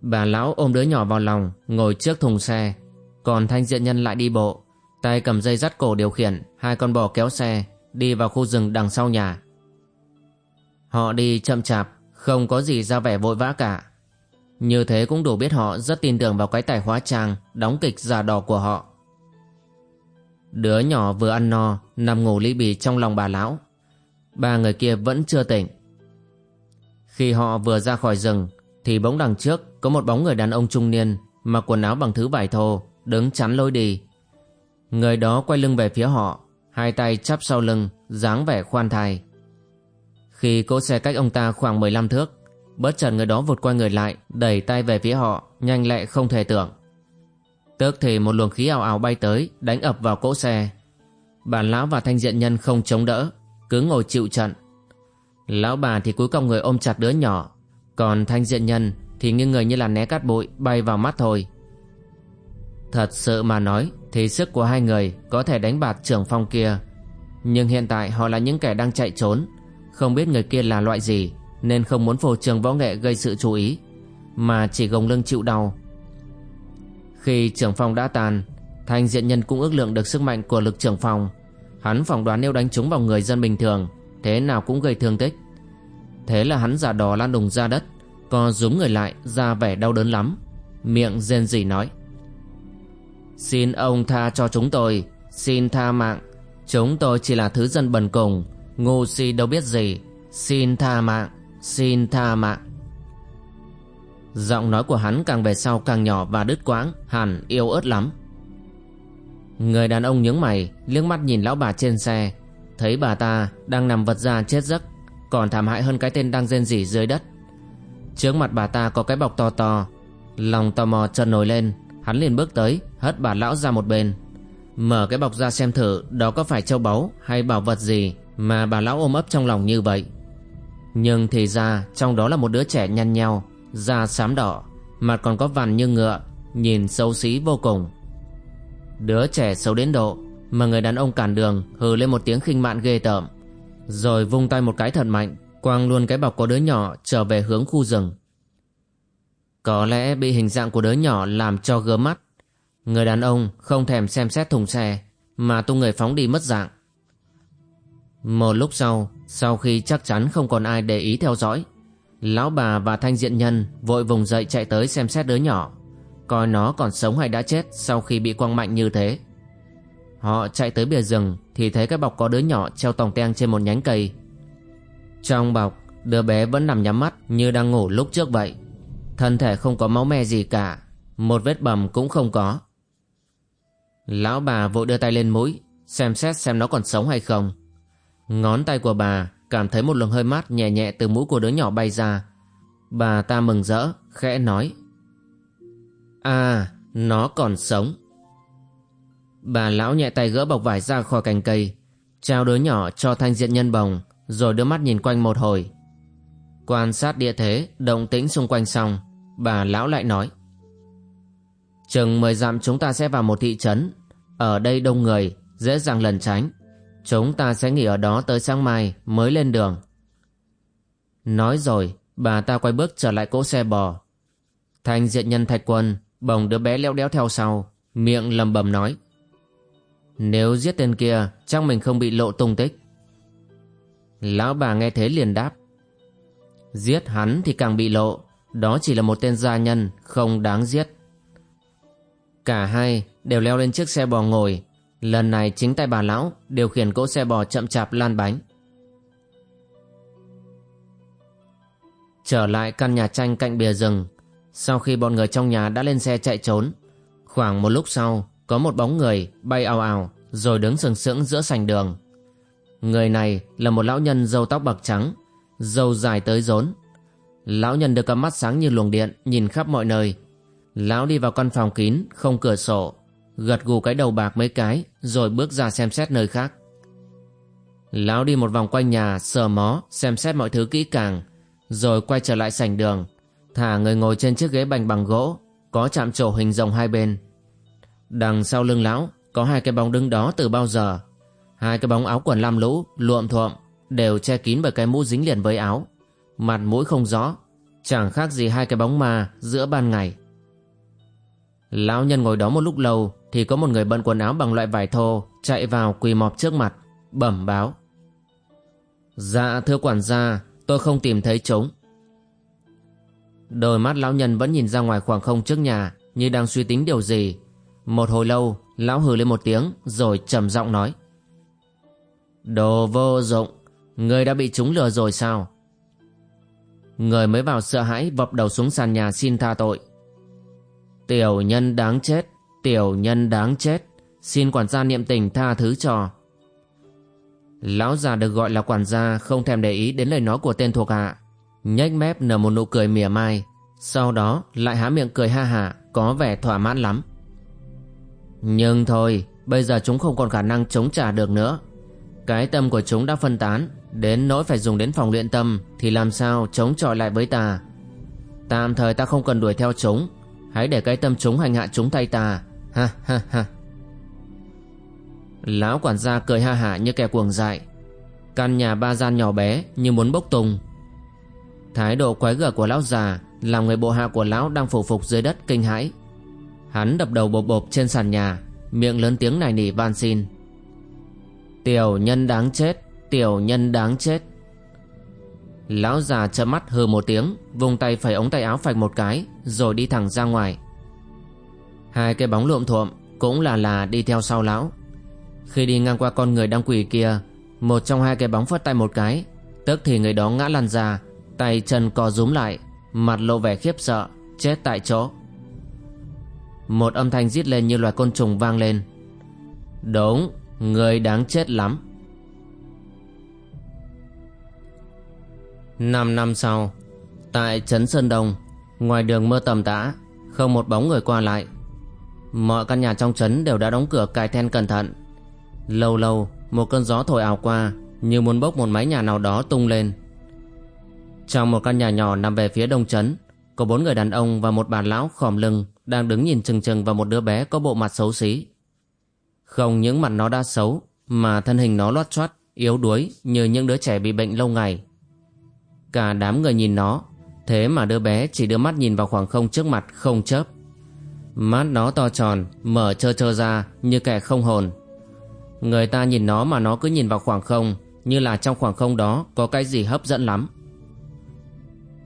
Bà lão ôm đứa nhỏ vào lòng, Ngồi trước thùng xe. Còn thanh diện nhân lại đi bộ, Tay cầm dây dắt cổ điều khiển, Hai con bò kéo xe đi vào khu rừng đằng sau nhà. Họ đi chậm chạp, không có gì ra vẻ vội vã cả, Như thế cũng đủ biết họ rất tin tưởng vào cái tài hóa trang Đóng kịch giả đỏ của họ. Đứa nhỏ vừa ăn no Nằm ngủ ly bì trong lòng bà lão. Ba người kia vẫn chưa tỉnh. Khi họ vừa ra khỏi rừng Thì bỗng đằng trước Có một bóng người đàn ông trung niên Mặc quần áo bằng thứ vải thô Đứng chắn lối đi. Người đó quay lưng về phía họ Hai tay chắp sau lưng, dáng vẻ khoan thai. Khi cỗ xe cách ông ta khoảng 15 thước, Bất chợt người đó vụt qua người lại, Đẩy tay về phía họ, Nhanh lẹ không thể tưởng. Tức thì một luồng khí ảo ảo bay tới, Đánh ập vào cỗ xe. Bản lão và thanh diện nhân không chống đỡ, Cứ ngồi chịu trận. Lão bà thì cúi cong người ôm chặt đứa nhỏ, Còn thanh diện nhân Thì nghiêng người như là né cát bụi, Bay vào mắt thôi. Thật sự mà nói thì sức của hai người có thể đánh bạt trưởng phong kia. Nhưng hiện tại họ là những kẻ đang chạy trốn. Không biết người kia là loại gì, Nên không muốn phô trường võ nghệ gây sự chú ý, Mà chỉ gồng lưng chịu đau. Khi trưởng phong đã tàn, Thanh diện nhân cũng ước lượng được sức mạnh của lực trưởng phong. Hắn phỏng đoán nếu đánh trúng vào người dân bình thường, Thế nào cũng gây thương tích. Thế là hắn giả đò lan đùng ra đất, Co rúm người lại, ra vẻ đau đớn lắm. Miệng rên rỉ nói. Xin ông tha cho chúng tôi. Xin tha mạng. Chúng tôi chỉ là thứ dân bần cùng. Ngu si đâu biết gì. Xin tha mạng. Xin tha mạng. Giọng nói của hắn càng về sau càng nhỏ và đứt quãng, Hẳn yêu ớt lắm. Người đàn ông nhướng mày, liếc mắt nhìn lão bà trên xe. Thấy bà ta đang nằm vật ra chết giấc, Còn thảm hại hơn cái tên đang rên rỉ dưới đất. Trước mặt bà ta có cái bọc to to, Lòng tò mò trần nổi lên. Hắn liền bước tới, Hất bà lão ra một bên. Mở cái bọc ra xem thử, Đó có phải châu báu hay bảo vật gì Mà bà lão ôm ấp trong lòng như vậy. Nhưng thì ra, Trong đó là một đứa trẻ nhăn nheo, Da xám đỏ, Mặt còn có vằn như ngựa, Nhìn xấu xí vô cùng. Đứa trẻ xấu đến độ Mà người đàn ông cản đường hừ lên một tiếng khinh mạn ghê tởm, Rồi vung tay một cái thật mạnh Quang luôn cái bọc có đứa nhỏ trở về hướng khu rừng. Có lẽ bị hình dạng của đứa nhỏ làm cho gớm mắt. Người đàn ông không thèm xem xét thùng xe, Mà tung người phóng đi mất dạng. Một lúc sau Sau khi chắc chắn không còn ai để ý theo dõi, Lão bà và thanh diện nhân Vội vùng dậy chạy tới xem xét đứa nhỏ, Coi nó còn sống hay đã chết Sau khi bị quăng mạnh như thế. Họ chạy tới bìa rừng Thì thấy cái bọc có đứa nhỏ treo tòng teng trên một nhánh cây. Trong bọc, Đứa bé vẫn nằm nhắm mắt Như đang ngủ lúc trước vậy. Thân thể không có máu me gì cả, Một vết bầm cũng không có. Lão bà vội đưa tay lên mũi, Xem xét xem nó còn sống hay không. Ngón tay của bà Cảm thấy một luồng hơi mát nhẹ nhẹ từ mũi của đứa nhỏ bay ra. Bà ta mừng rỡ, Khẽ nói À nó còn sống. Bà lão nhẹ tay gỡ bọc vải ra khỏi cành cây, Trao đứa nhỏ cho thanh diện nhân bồng, Rồi đưa mắt nhìn quanh một hồi. Quan sát địa thế, Động tĩnh xung quanh xong Bà lão lại nói. Chừng mười dặm chúng ta sẽ vào một thị trấn. Ở đây đông người, Dễ dàng lần tránh. Chúng ta sẽ nghỉ ở đó tới sáng mai Mới lên đường. Nói rồi, Bà ta quay bước trở lại cỗ xe bò. Thanh diện nhân thạch quân, Bồng đứa bé leo đéo theo sau, Miệng lầm bầm nói. Nếu giết tên kia, Chắc mình không bị lộ tung tích. Lão bà nghe thế liền đáp. Giết hắn thì càng bị lộ đó chỉ là một tên gia nhân, Không đáng giết. Cả hai đều leo lên chiếc xe bò ngồi. Lần này chính tay bà lão Điều khiển cỗ xe bò chậm chạp lan bánh. Trở lại căn nhà tranh cạnh bìa rừng. Sau khi bọn người trong nhà đã lên xe chạy trốn, Khoảng một lúc sau, Có một bóng người bay ào ào Rồi đứng sừng sững giữa sành đường. Người này là một lão nhân râu tóc bạc trắng, Râu dài tới rốn. Lão nhân được cặp mắt sáng như luồng điện, Nhìn khắp mọi nơi. Lão đi vào căn phòng kín, Không cửa sổ, Gật gù cái đầu bạc mấy cái, Rồi bước ra xem xét nơi khác. Lão đi một vòng quanh nhà, Sờ mó, xem xét mọi thứ kỹ càng, Rồi quay trở lại sảnh đường, Thả người ngồi trên chiếc ghế bành bằng gỗ, Có chạm trổ hình rồng hai bên. Đằng sau lưng lão, Có hai cái bóng đứng đó từ bao giờ. Hai cái bóng áo quần lam lũ, Luộm thuộm, Đều che kín bởi cái mũ dính liền với áo. Mặt mũi không rõ, Chẳng khác gì hai cái bóng ma giữa ban ngày. Lão nhân ngồi đó một lúc lâu Thì có một người bận quần áo bằng loại vải thô Chạy vào quỳ mọp trước mặt, Bẩm báo. Dạ thưa quản gia, Tôi không tìm thấy chúng Đôi mắt lão nhân vẫn nhìn ra ngoài khoảng không trước nhà Như đang suy tính điều gì. Một hồi lâu, Lão hừ lên một tiếng Rồi trầm giọng nói. Đồ vô dụng, Người đã bị chúng lừa rồi sao? Người mới vào sợ hãi, Vập đầu xuống sàn nhà xin tha tội. Tiểu nhân đáng chết, Tiểu nhân đáng chết, Xin quản gia niệm tình tha thứ cho. Lão già được gọi là quản gia, Không thèm để ý đến lời nói của tên thuộc hạ. Nhếch mép nở một nụ cười mỉa mai, sau đó lại há miệng cười ha hả có vẻ thỏa mãn lắm. Nhưng thôi, bây giờ chúng không còn khả năng chống trả được nữa cái tâm của chúng đã phân tán, đến nỗi phải dùng đến phòng luyện tâm, thì làm sao chống chọi lại với ta? Tạm thời ta không cần đuổi theo chúng, hãy để cái tâm chúng hành hạ chúng tay ta. Ha ha ha. Lão quản gia cười ha hả như kẻ cuồng dại. Căn nhà ba gian nhỏ bé như muốn bốc tung Thái độ quái gở của lão già Làm người bộ hạ của lão đang phủ phục dưới đất kinh hãi. Hắn đập đầu bộp bộp trên sàn nhà, Miệng lớn tiếng này nỉ van xin. Tiểu nhân đáng chết, Tiểu nhân đáng chết. Lão già trợn mắt hừ một tiếng, Vùng tay phải ống tay áo phạch một cái, Rồi đi thẳng ra ngoài. Hai cái bóng luộm thuộm Cũng là là đi theo sau lão. Khi đi ngang qua con người đang quỳ kia, Một trong hai cái bóng phất tay một cái, Tức thì người đó ngã lăn ra, Tay chân co rúm lại, Mặt lộ vẻ khiếp sợ, Chết tại chỗ. Một âm thanh rít lên như loài côn trùng vang lên. Đúng Người đáng chết lắm. Năm năm sau, Tại Trấn Sơn Đông, Ngoài đường mưa tầm tã, Không một bóng người qua lại. Mọi căn nhà trong trấn đều đã đóng cửa cài then cẩn thận. Lâu lâu, Một cơn gió thổi ảo qua, Như muốn bốc một mái nhà nào đó tung lên. Trong một căn nhà nhỏ nằm về phía đông trấn, Có bốn người đàn ông và một bà lão khòm lưng Đang đứng nhìn chừng chừng vào một đứa bé có bộ mặt xấu xí. Không những mặt nó đã xấu, Mà thân hình nó loát choát Yếu đuối như những đứa trẻ bị bệnh lâu ngày. Cả đám người nhìn nó, Thế mà đứa bé chỉ đưa mắt nhìn vào khoảng không trước mặt, không chớp. Mắt nó to tròn, Mở trơ trơ ra như kẻ không hồn. Người ta nhìn nó mà nó cứ nhìn vào khoảng không, Như là trong khoảng không đó có cái gì hấp dẫn lắm.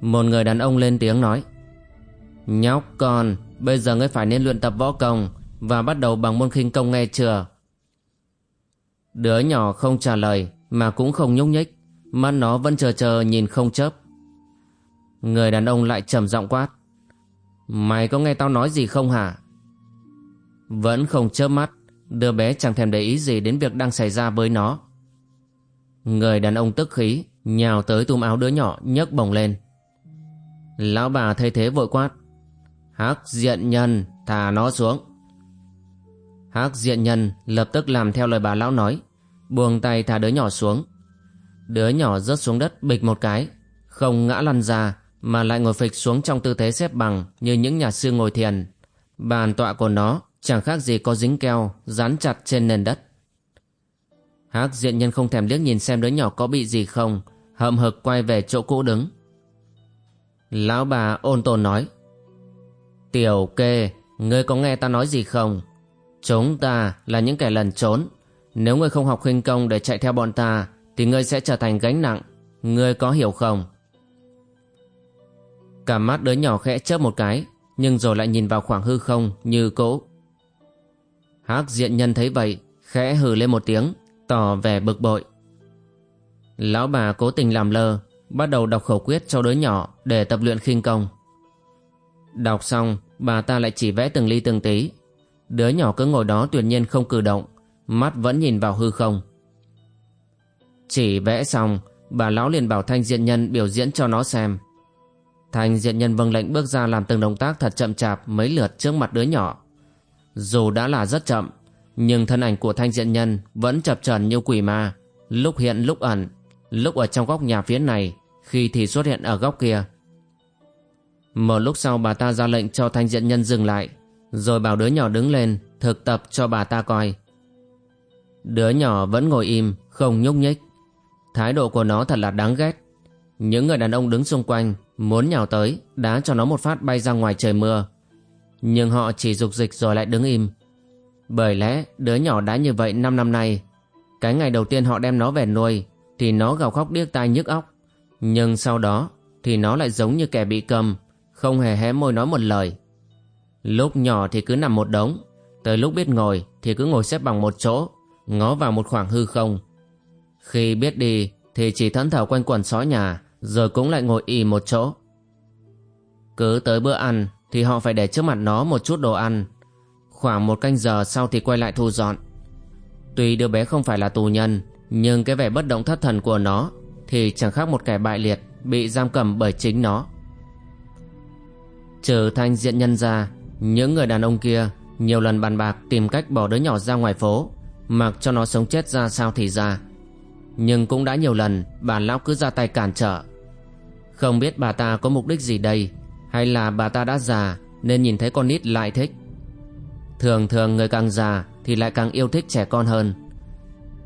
Một người đàn ông lên tiếng nói, Nhóc con, Bây giờ ngươi phải nên luyện tập võ công và bắt đầu bằng môn khinh công nghe chưa? Đứa nhỏ không trả lời Mà cũng không nhúc nhích, Mắt nó vẫn chờ chờ nhìn không chớp. Người đàn ông lại trầm giọng quát, Mày có nghe tao nói gì không hả? Vẫn không chớp mắt, Đứa bé chẳng thèm để ý gì đến việc đang xảy ra với nó. Người đàn ông tức khí, Nhào tới túm áo đứa nhỏ, nhấc bổng lên. Lão bà thay thế vội quát, Hắc diện nhân, thả nó xuống. Hắc diện nhân lập tức làm theo lời bà lão nói, Buông tay thả đứa nhỏ xuống. Đứa nhỏ rớt xuống đất bịch một cái, Không ngã lăn ra Mà lại ngồi phịch xuống trong tư thế xếp bằng Như những nhà sư ngồi thiền. Bàn tọa của nó chẳng khác gì có dính keo Dán chặt trên nền đất. Hắc diện nhân không thèm liếc nhìn xem đứa nhỏ có bị gì không, Hậm hực quay về chỗ cũ đứng. Lão bà ôn tồn nói, Tiểu kê, Ngươi có nghe ta nói gì không? Chúng ta là những kẻ lần trốn Nếu ngươi không học khinh công để chạy theo bọn ta Thì ngươi sẽ trở thành gánh nặng Ngươi có hiểu không Cả mắt đứa nhỏ khẽ chớp một cái Nhưng rồi lại nhìn vào khoảng hư không như cũ Hắc diện nhân thấy vậy Khẽ hừ lên một tiếng Tỏ vẻ bực bội Lão bà cố tình làm lơ bắt đầu đọc khẩu quyết cho đứa nhỏ để tập luyện khinh công. Đọc xong, bà ta lại chỉ vẽ từng ly từng tí. Đứa nhỏ cứ ngồi đó tuyệt nhiên không cử động, mắt vẫn nhìn vào hư không. Chỉ vẽ xong, bà lão liền bảo Thanh Diện Nhân biểu diễn cho nó xem. Thanh Diện Nhân vâng lệnh bước ra làm từng động tác thật chậm chạp mấy lượt trước mặt đứa nhỏ. Dù đã là rất chậm, nhưng thân ảnh của Thanh Diện Nhân vẫn chập chờn như quỷ ma, lúc hiện lúc ẩn, lúc ở trong góc nhà phía này, khi thì xuất hiện ở góc kia. Một lúc sau bà ta ra lệnh cho thanh diện nhân dừng lại, rồi bảo đứa nhỏ đứng lên, thực tập cho bà ta coi. Đứa nhỏ vẫn ngồi im, không nhúc nhích. Thái độ của nó thật là đáng ghét. Những người đàn ông đứng xung quanh, muốn nhào tới, đá cho nó một phát bay ra ngoài trời mưa. Nhưng họ chỉ dục dịch rồi lại đứng im. Bởi lẽ đứa nhỏ đã như vậy 5 năm nay. Cái ngày đầu tiên họ đem nó về nuôi, thì nó gào khóc điếc tai nhức óc. Nhưng sau đó thì nó lại giống như kẻ bị cầm, không hề hé môi nói một lời. Lúc nhỏ thì cứ nằm một đống, tới lúc biết ngồi thì cứ ngồi xếp bằng một chỗ, ngó vào một khoảng hư không. Khi biết đi thì chỉ thẫn thờ quanh quần xó nhà, rồi cũng lại ngồi ì một chỗ. Cứ tới bữa ăn thì họ phải để trước mặt nó một chút đồ ăn. Khoảng một canh giờ sau thì quay lại thu dọn. Tuy đứa bé không phải là tù nhân, nhưng cái vẻ bất động thất thần của nó thì chẳng khác một kẻ bại liệt bị giam cầm bởi chính nó. Trừ thanh diện nhân ra, những người đàn ông kia nhiều lần bàn bạc tìm cách bỏ đứa nhỏ ra ngoài phố, mặc cho nó sống chết ra sao thì ra. Nhưng cũng đã nhiều lần bà lão cứ ra tay cản trở. Không biết bà ta có mục đích gì đây, hay là bà ta đã già nên nhìn thấy con nít lại thích. Thường thường người càng già thì lại càng yêu thích trẻ con hơn.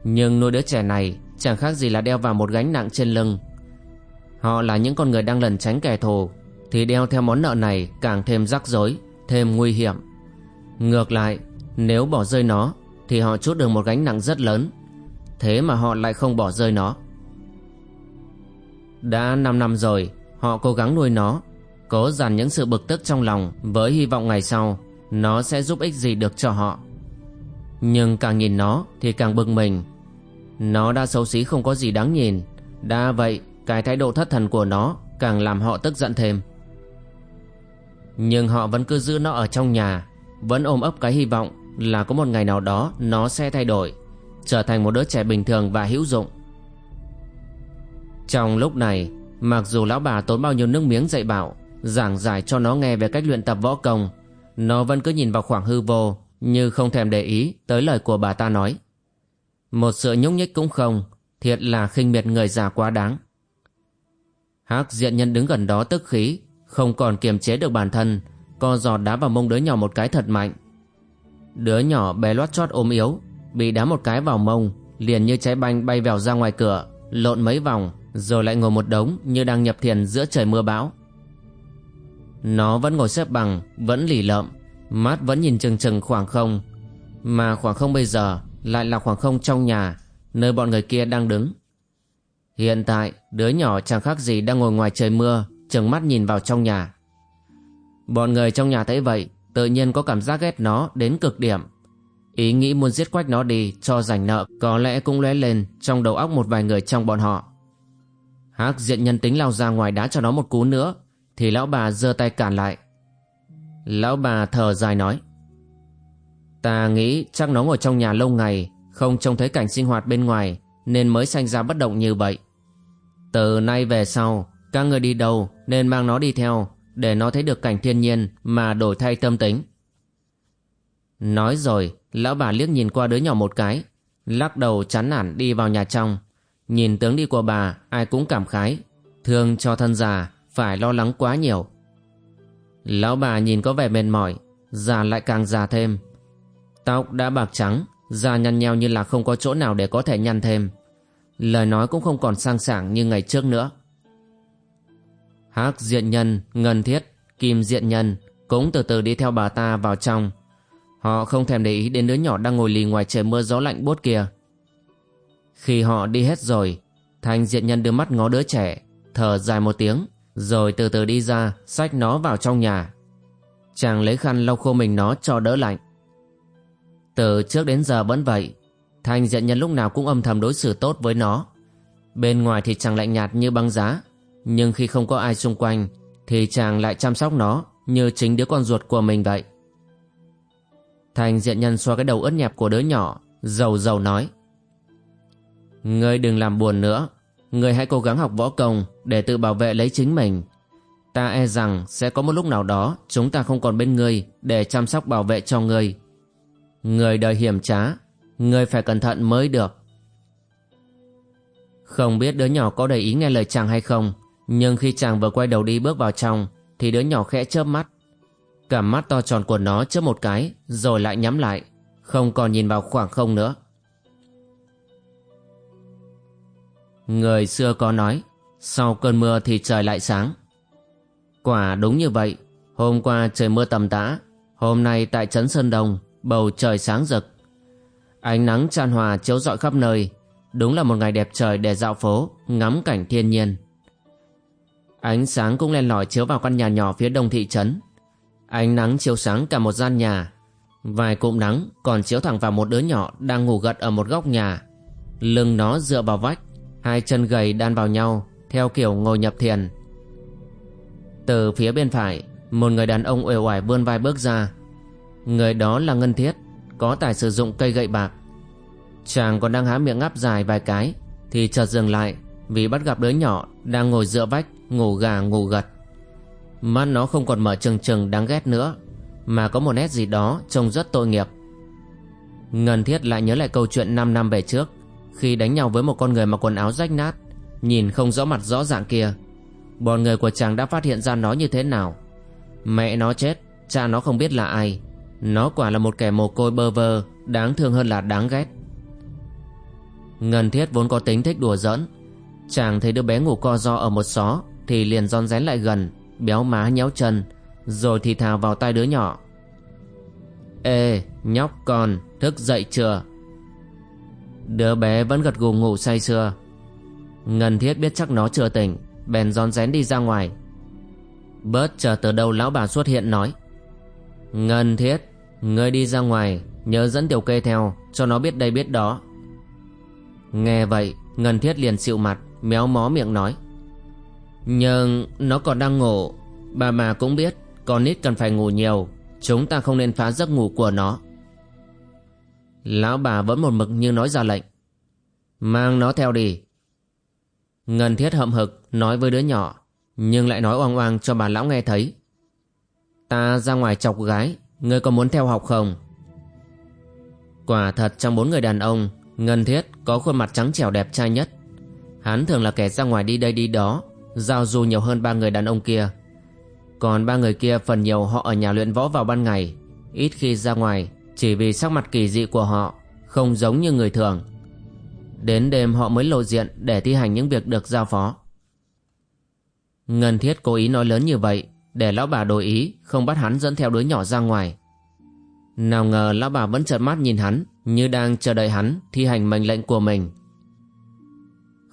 Nhưng nuôi đứa trẻ này chẳng khác gì là đeo vào một gánh nặng trên lưng. Họ là những con người đang lẩn tránh kẻ thù thì đeo theo món nợ này càng thêm rắc rối, thêm nguy hiểm. Ngược lại, nếu bỏ rơi nó thì họ chút được một gánh nặng rất lớn. Thế mà họ lại không bỏ rơi nó. Đã 5 năm rồi, họ cố gắng nuôi nó, cố dàn những sự bực tức trong lòng với hy vọng ngày sau nó sẽ giúp ích gì được cho họ. Nhưng càng nhìn nó thì càng bực mình. Nó đã xấu xí không có gì đáng nhìn, đã vậy cái thái độ thất thần của nó càng làm họ tức giận thêm. Nhưng họ vẫn cứ giữ nó ở trong nhà, Vẫn ôm ấp cái hy vọng Là có một ngày nào đó nó sẽ thay đổi, Trở thành một đứa trẻ bình thường và hữu dụng. Trong lúc này, Mặc dù lão bà tốn bao nhiêu nước miếng dạy bảo, Giảng giải cho nó nghe về cách luyện tập võ công, Nó vẫn cứ nhìn vào khoảng hư vô Như không thèm để ý Tới lời của bà ta nói. Một sự nhúc nhích cũng không, Thiệt là khinh miệt người già quá đáng. Hắc diện nhân đứng gần đó tức khí không còn kiềm chế được bản thân, Co giọt đá vào mông đứa nhỏ một cái thật mạnh. Đứa nhỏ bé loát chót ốm yếu, Bị đá một cái vào mông, Liền như trái banh bay vèo ra ngoài cửa, Lộn mấy vòng, Rồi lại ngồi một đống như đang nhập thiền giữa trời mưa bão. Nó vẫn ngồi xếp bằng, Vẫn lì lợm, Mắt vẫn nhìn chừng chừng khoảng không. Mà khoảng không bây giờ Lại là khoảng không trong nhà, Nơi bọn người kia đang đứng. Hiện tại, đứa nhỏ chẳng khác gì đang ngồi ngoài trời mưa trừng mắt nhìn vào trong nhà. Bọn người trong nhà thấy vậy, tự nhiên có cảm giác ghét nó đến cực điểm. Ý nghĩ muốn giết quách nó đi cho giành nợ có lẽ cũng lóe lên trong đầu óc một vài người trong bọn họ. Hắc diện nhân tính lao ra ngoài đá cho nó một cú nữa, thì lão bà giơ tay cản lại. Lão bà thở dài nói. Ta nghĩ chắc nó ngồi trong nhà lâu ngày, không trông thấy cảnh sinh hoạt bên ngoài, nên mới sanh ra bất động như vậy. Từ nay về sau, các người đi đâu nên mang nó đi theo để nó thấy được cảnh thiên nhiên mà đổi thay tâm tính. Nói rồi, lão bà liếc nhìn qua đứa nhỏ một cái, lắc đầu chán nản đi vào nhà trong. Nhìn tướng đi của bà, ai cũng cảm khái, thương cho thân già, phải lo lắng quá nhiều. Lão bà nhìn có vẻ mệt mỏi, già lại càng già thêm. Tóc đã bạc trắng, da nhăn nheo như là không có chỗ nào để có thể nhăn thêm. Lời nói cũng không còn sang sảng như ngày trước nữa. Hắc diện nhân, ngân thiết, kim diện nhân cũng từ từ đi theo bà ta vào trong. Họ không thèm để ý đến đứa nhỏ đang ngồi lì ngoài trời mưa gió lạnh buốt kia. Khi họ đi hết rồi, thanh diện nhân đưa mắt ngó đứa trẻ, thở dài một tiếng, rồi từ từ đi ra, xách nó vào trong nhà. Chàng lấy khăn lau khô mình nó cho đỡ lạnh. Từ trước đến giờ vẫn vậy, thanh diện nhân lúc nào cũng âm thầm đối xử tốt với nó. Bên ngoài thì chàng lạnh nhạt như băng giá, nhưng khi không có ai xung quanh, Thì chàng lại chăm sóc nó Như chính đứa con ruột của mình vậy. Thành diện nhân xoa cái đầu ướt nhẹp của đứa nhỏ Dầu dầu nói. Ngươi đừng làm buồn nữa, Ngươi hãy cố gắng học võ công Để tự bảo vệ lấy chính mình. Ta e rằng sẽ có một lúc nào đó Chúng ta không còn bên ngươi Để chăm sóc bảo vệ cho ngươi. Người đời hiểm trá, Ngươi phải cẩn thận mới được. Không biết đứa nhỏ có để ý nghe lời chàng hay không nhưng khi chàng vừa quay đầu đi bước vào trong, Thì đứa nhỏ khẽ chớp mắt. Cả mắt to tròn của nó chớp một cái, Rồi lại nhắm lại, Không còn nhìn vào khoảng không nữa. Người xưa có nói, Sau cơn mưa thì trời lại sáng. Quả đúng như vậy, Hôm qua trời mưa tầm tã, Hôm nay tại Trấn Sơn Đông Bầu trời sáng rực. Ánh nắng tràn hòa chiếu rọi khắp nơi, Đúng là một ngày đẹp trời để dạo phố, Ngắm cảnh thiên nhiên. Ánh sáng cũng len lỏi chiếu vào căn nhà nhỏ phía đông thị trấn. Ánh nắng chiếu sáng cả một gian nhà. Vài cụm nắng còn chiếu thẳng vào một đứa nhỏ đang ngủ gật ở một góc nhà. Lưng nó dựa vào vách, hai chân gầy đan vào nhau, theo kiểu ngồi nhập thiền. Từ phía bên phải, một người đàn ông uể oải vươn vai bước ra. Người đó là Ngân Thiết, có tài sử dụng cây gậy bạc. Chàng còn đang há miệng ngáp dài vài cái, thì chợt dừng lại vì bắt gặp đứa nhỏ đang ngồi dựa vách, ngủ gà ngủ gật. Mắt nó không còn mở trừng trừng đáng ghét nữa, mà có một nét gì đó trông rất tội nghiệp. Ngân Thiết lại nhớ lại câu chuyện 5 năm về trước, khi đánh nhau với một con người mặc quần áo rách nát, nhìn không rõ mặt rõ dạng kia. Bọn người của chàng đã phát hiện ra nó như thế nào. Mẹ nó chết, cha nó không biết là ai. Nó quả là một kẻ mồ côi bơ vơ, đáng thương hơn là đáng ghét. Ngân Thiết vốn có tính thích đùa giỡn. Chàng thấy đứa bé ngủ co do ở một xó thì liền ron rén lại gần, béo má nhéo chân, rồi thì thào vào tai đứa nhỏ. Ê, nhóc con, thức dậy chưa? Đứa bé vẫn gật gù ngủ say sưa. Ngân Thiết biết chắc nó chưa tỉnh, bèn ron rén đi ra ngoài. Bớt chờ từ đâu lão bà xuất hiện nói. Ngân Thiết, ngươi đi ra ngoài, nhớ dẫn tiểu kê theo, cho nó biết đây biết đó. Nghe vậy, Ngân Thiết liền xịu mặt, méo mó miệng nói. Nhưng nó còn đang ngủ, bà mà cũng biết con nít cần phải ngủ nhiều, chúng ta không nên phá giấc ngủ của nó. Lão bà vẫn một mực như nói ra lệnh. Mang nó theo đi. Ngân Thiết hậm hực nói với đứa nhỏ, nhưng lại nói oang oang cho bà lão nghe thấy. Ta ra ngoài chọc gái, ngươi có muốn theo học không? Quả thật trong bốn người đàn ông, Ngân Thiết có khuôn mặt trắng trẻo đẹp trai nhất. Hắn thường là kẻ ra ngoài đi đây đi đó, giao du nhiều hơn ba người đàn ông kia. Còn ba người kia phần nhiều họ ở nhà luyện võ vào ban ngày, ít khi ra ngoài chỉ vì sắc mặt kỳ dị của họ không giống như người thường. Đến đêm họ mới lộ diện để thi hành những việc được giao phó. Ngân Thiết cố ý nói lớn như vậy để lão bà đổi ý không bắt hắn dẫn theo đứa nhỏ ra ngoài. Nào ngờ lão bà vẫn trợn mắt nhìn hắn như đang chờ đợi hắn thi hành mệnh lệnh của mình.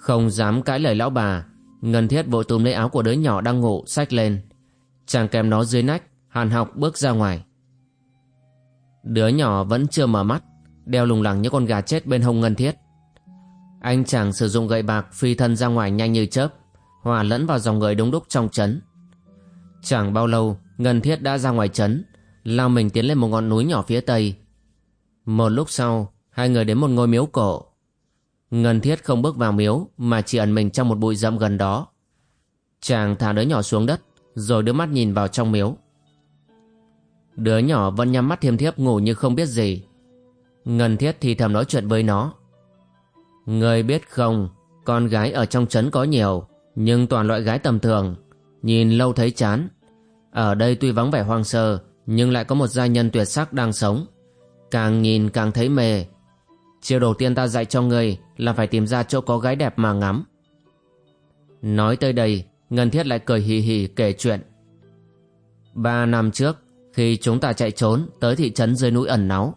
Không dám cãi lời lão bà, Ngân Thiết vội túm lấy áo của đứa nhỏ đang ngủ xách lên. Chàng kèm nó dưới nách, hàn học bước ra ngoài. Đứa nhỏ vẫn chưa mở mắt, đeo lùng lẳng như con gà chết bên hông Ngân Thiết. Anh chàng sử dụng gậy bạc phi thân ra ngoài nhanh như chớp, hòa lẫn vào dòng người đông đúc trong trấn. Chẳng bao lâu, Ngân Thiết đã ra ngoài trấn, lao mình tiến lên một ngọn núi nhỏ phía tây. Một lúc sau, hai người đến một ngôi miếu cổ. Ngân Thiết không bước vào miếu mà chỉ ẩn mình trong một bụi rậm gần đó. Chàng thả đứa nhỏ xuống đất, rồi đưa mắt nhìn vào trong miếu. Đứa nhỏ vẫn nhắm mắt thiêm thiếp ngủ như không biết gì. Ngân Thiết thì thầm nói chuyện với nó. Người biết không, con gái ở trong trấn có nhiều, nhưng toàn loại gái tầm thường, nhìn lâu thấy chán. Ở đây tuy vắng vẻ hoang sơ, nhưng lại có một gia nhân tuyệt sắc đang sống. Càng nhìn càng thấy mê. Chiều đầu tiên ta dạy cho ngươi là phải tìm ra chỗ có gái đẹp mà ngắm. Nói tới đây, Ngân Thiết lại cười hì hì kể chuyện. Ba năm trước, khi chúng ta chạy trốn tới thị trấn dưới núi ẩn náu.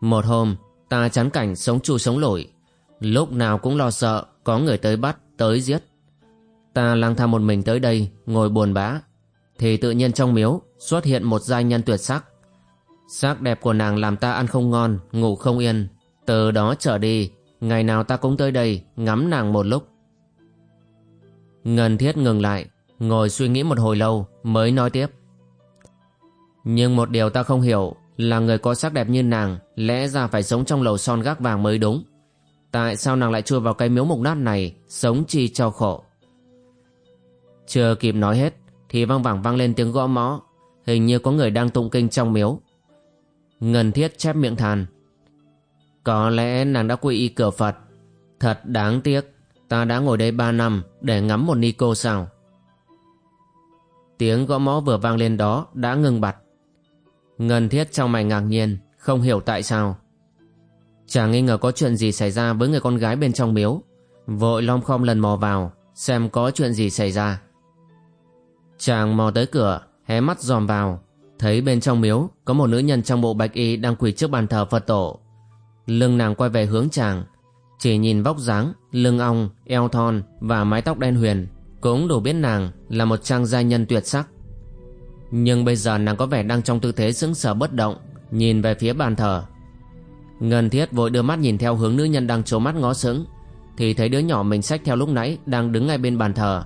Một hôm, ta chán cảnh sống chui sống lội. Lúc nào cũng lo sợ có người tới bắt, tới giết. Ta lang thang một mình tới đây, ngồi buồn bã. Thì tự nhiên trong miếu xuất hiện một giai nhân tuyệt sắc. Sắc đẹp của nàng làm ta ăn không ngon, ngủ không yên. Từ đó trở đi, ngày nào ta cũng tới đây ngắm nàng một lúc. Ngân thiết ngừng lại, ngồi suy nghĩ một hồi lâu mới nói tiếp. Nhưng một điều ta không hiểu là người có sắc đẹp như nàng lẽ ra phải sống trong lầu son gác vàng mới đúng. Tại sao nàng lại chui vào cái miếu mục nát này, sống chi cho khổ? Chưa kịp nói hết, thì vang vẳng vang lên tiếng gõ mõ, hình như có người đang tụng kinh trong miếu. Ngân thiết chép miệng than. Có lẽ nàng đã quy y cửa Phật. Thật đáng tiếc, ta đã ngồi đây ba năm để ngắm một ni cô sao. Tiếng gõ mõ vừa vang lên đó đã ngừng bặt. Ngân thiết trong mày ngạc nhiên, không hiểu tại sao. Chàng nghi ngờ có chuyện gì xảy ra với người con gái bên trong miếu. Vội lom khom lần mò vào, xem có chuyện gì xảy ra. Chàng mò tới cửa, hé mắt dòm vào, thấy bên trong miếu có một nữ nhân trong bộ bạch y đang quỳ trước bàn thờ Phật tổ. Lưng nàng quay về hướng chàng, chỉ nhìn vóc dáng, lưng ong, eo thon và mái tóc đen huyền, Cũng đủ biết nàng là một trang gia nhân tuyệt sắc. Nhưng bây giờ nàng có vẻ đang trong tư thế sững sờ bất động Nhìn về phía bàn thờ. Ngân thiết vội đưa mắt nhìn theo hướng nữ nhân đang trố mắt ngó sững Thì thấy đứa nhỏ mình xách theo lúc nãy Đang đứng ngay bên bàn thờ.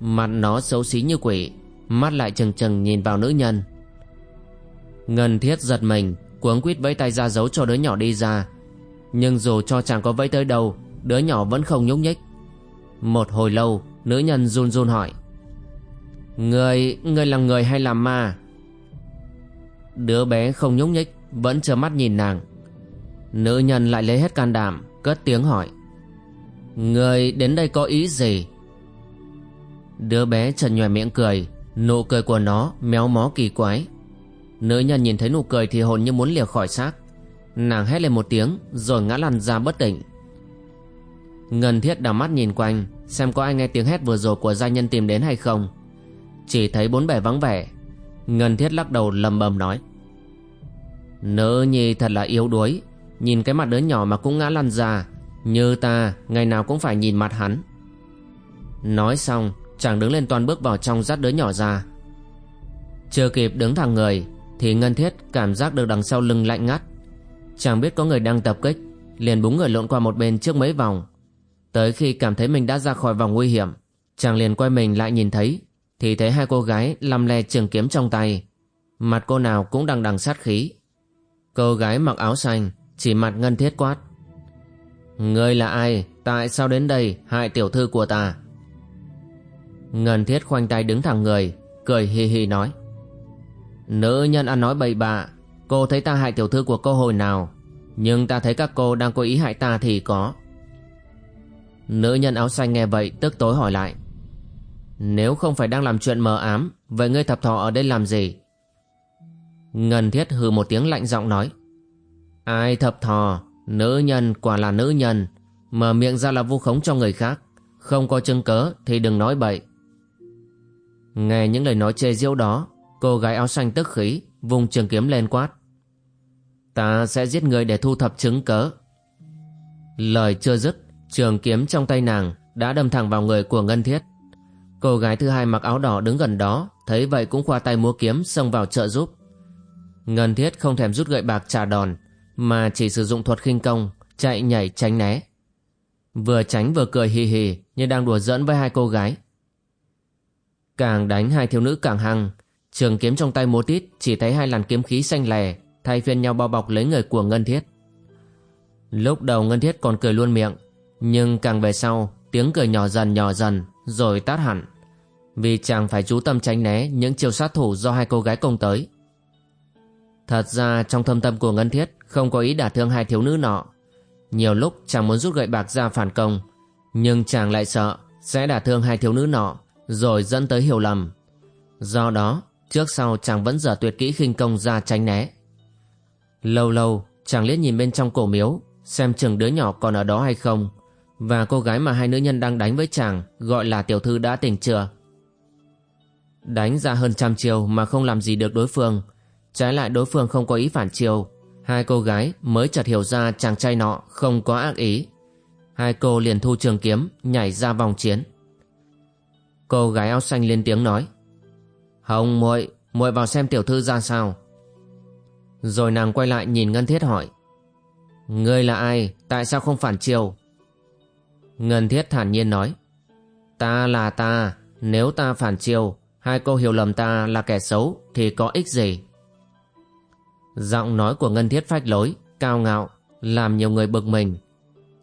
Mặt nó xấu xí như quỷ Mắt lại trừng trừng nhìn vào nữ nhân. Ngân thiết giật mình Cuống quýt vẫy tay ra giấu cho đứa nhỏ đi ra. Nhưng dù cho chàng có vẫy tới đâu Đứa nhỏ vẫn không nhúc nhích. Một hồi lâu Nữ nhân run run hỏi. Người, người là người hay là ma? Đứa bé không nhúc nhích Vẫn trơ mắt nhìn nàng. Nữ nhân lại lấy hết can đảm Cất tiếng hỏi. Người đến đây có ý gì? Đứa bé trần nhòe miệng cười Nụ cười của nó méo mó kỳ quái. Nữ nhân nhìn thấy nụ cười thì hồn như muốn lìa khỏi xác. Nàng hét lên một tiếng, Rồi ngã lăn ra bất tỉnh. Ngân thiết đảo mắt nhìn quanh, Xem có ai nghe tiếng hét vừa rồi của gia nhân tìm đến hay không. Chỉ thấy bốn bể vắng vẻ. Ngân thiết lắc đầu lầm bầm nói. Nữ nhi thật là yếu đuối. Nhìn cái mặt đứa nhỏ mà cũng ngã lăn ra, Như ta, ngày nào cũng phải nhìn mặt hắn. Nói xong, chàng đứng lên toàn bước vào trong dắt đứa nhỏ ra. Chưa kịp đứng thẳng người thì Ngân Thiết cảm giác được đằng sau lưng lạnh ngắt. Chàng biết có người đang tập kích, Liền búng người lộn qua một bên trước mấy vòng. Tới khi cảm thấy mình đã ra khỏi vòng nguy hiểm, Chàng liền quay mình lại nhìn thấy, Thì thấy hai cô gái lăm le trường kiếm trong tay. Mặt cô nào cũng đằng đằng sát khí. Cô gái mặc áo xanh, Chỉ mặt ngân thiết quát. Ngươi là ai? Tại sao đến đây, hại tiểu thư của ta? Ngân thiết khoanh tay đứng thẳng người, Cười hi hi nói. Nữ nhân ăn nói bậy bạ, Cô thấy ta hại tiểu thư của cô hồi nào, Nhưng ta thấy các cô đang cố ý hại ta thì có. Nữ nhân áo xanh nghe vậy tức tối hỏi lại, Nếu không phải đang làm chuyện mờ ám, Vậy ngươi thập thọ ở đây làm gì? Ngân thiết hừ một tiếng lạnh giọng nói, Ai thập thò Nữ nhân quả là nữ nhân, Mở miệng ra là vu khống cho người khác, Không có chứng cớ thì đừng nói bậy. Nghe những lời nói chê giễu đó Cô gái áo xanh tức khí Vùng trường kiếm lên quát. Ta sẽ giết người để thu thập chứng cớ. Lời chưa dứt, Trường kiếm trong tay nàng Đã đâm thẳng vào người của Ngân Thiết. Cô gái thứ hai mặc áo đỏ đứng gần đó, Thấy vậy cũng khoa tay múa kiếm xông vào trợ giúp. Ngân Thiết không thèm rút gậy bạc trả đòn, Mà chỉ sử dụng thuật khinh công, Chạy nhảy tránh né. Vừa tránh vừa cười hì hì, Như đang đùa giỡn với hai cô gái. Càng đánh hai thiếu nữ càng hăng Trường kiếm trong tay múa tít, Chỉ thấy hai làn kiếm khí xanh lè, Thay phiên nhau bao bọc lấy người của Ngân Thiết. Lúc đầu Ngân Thiết còn cười luôn miệng, Nhưng càng về sau, Tiếng cười nhỏ dần nhỏ dần, Rồi tát hẳn. Vì chàng phải chú tâm tránh né Những chiêu sát thủ do hai cô gái công tới. Thật ra, trong thâm tâm của Ngân Thiết, Không có ý đả thương hai thiếu nữ nọ. Nhiều lúc chàng muốn rút gậy bạc ra phản công, Nhưng chàng lại sợ Sẽ đả thương hai thiếu nữ nọ, Rồi dẫn tới hiểu lầm. Do đó trước sau chàng vẫn dở tuyệt kỹ khinh công ra tránh né. Lâu lâu, chàng liếc nhìn bên trong cổ miếu, Xem chừng đứa nhỏ còn ở đó hay không, Và cô gái mà hai nữ nhân đang đánh với chàng Gọi là tiểu thư đã tỉnh chưa. Đánh ra hơn trăm chiều mà không làm gì được đối phương. Trái lại đối phương không có ý phản chiều. Hai cô gái mới chợt hiểu ra chàng trai nọ không có ác ý. Hai cô liền thu trường kiếm, Nhảy ra vòng chiến. Cô gái áo xanh lên tiếng nói Hồng muội muội vào xem tiểu thư ra sao. Rồi nàng quay lại nhìn Ngân Thiết hỏi, Ngươi là ai? Tại sao không phản chiều? Ngân Thiết thản nhiên nói, Ta là ta, Nếu ta phản chiều, Hai cô hiểu lầm ta là kẻ xấu Thì có ích gì? Giọng nói của Ngân Thiết phách lối, Cao ngạo, Làm nhiều người bực mình.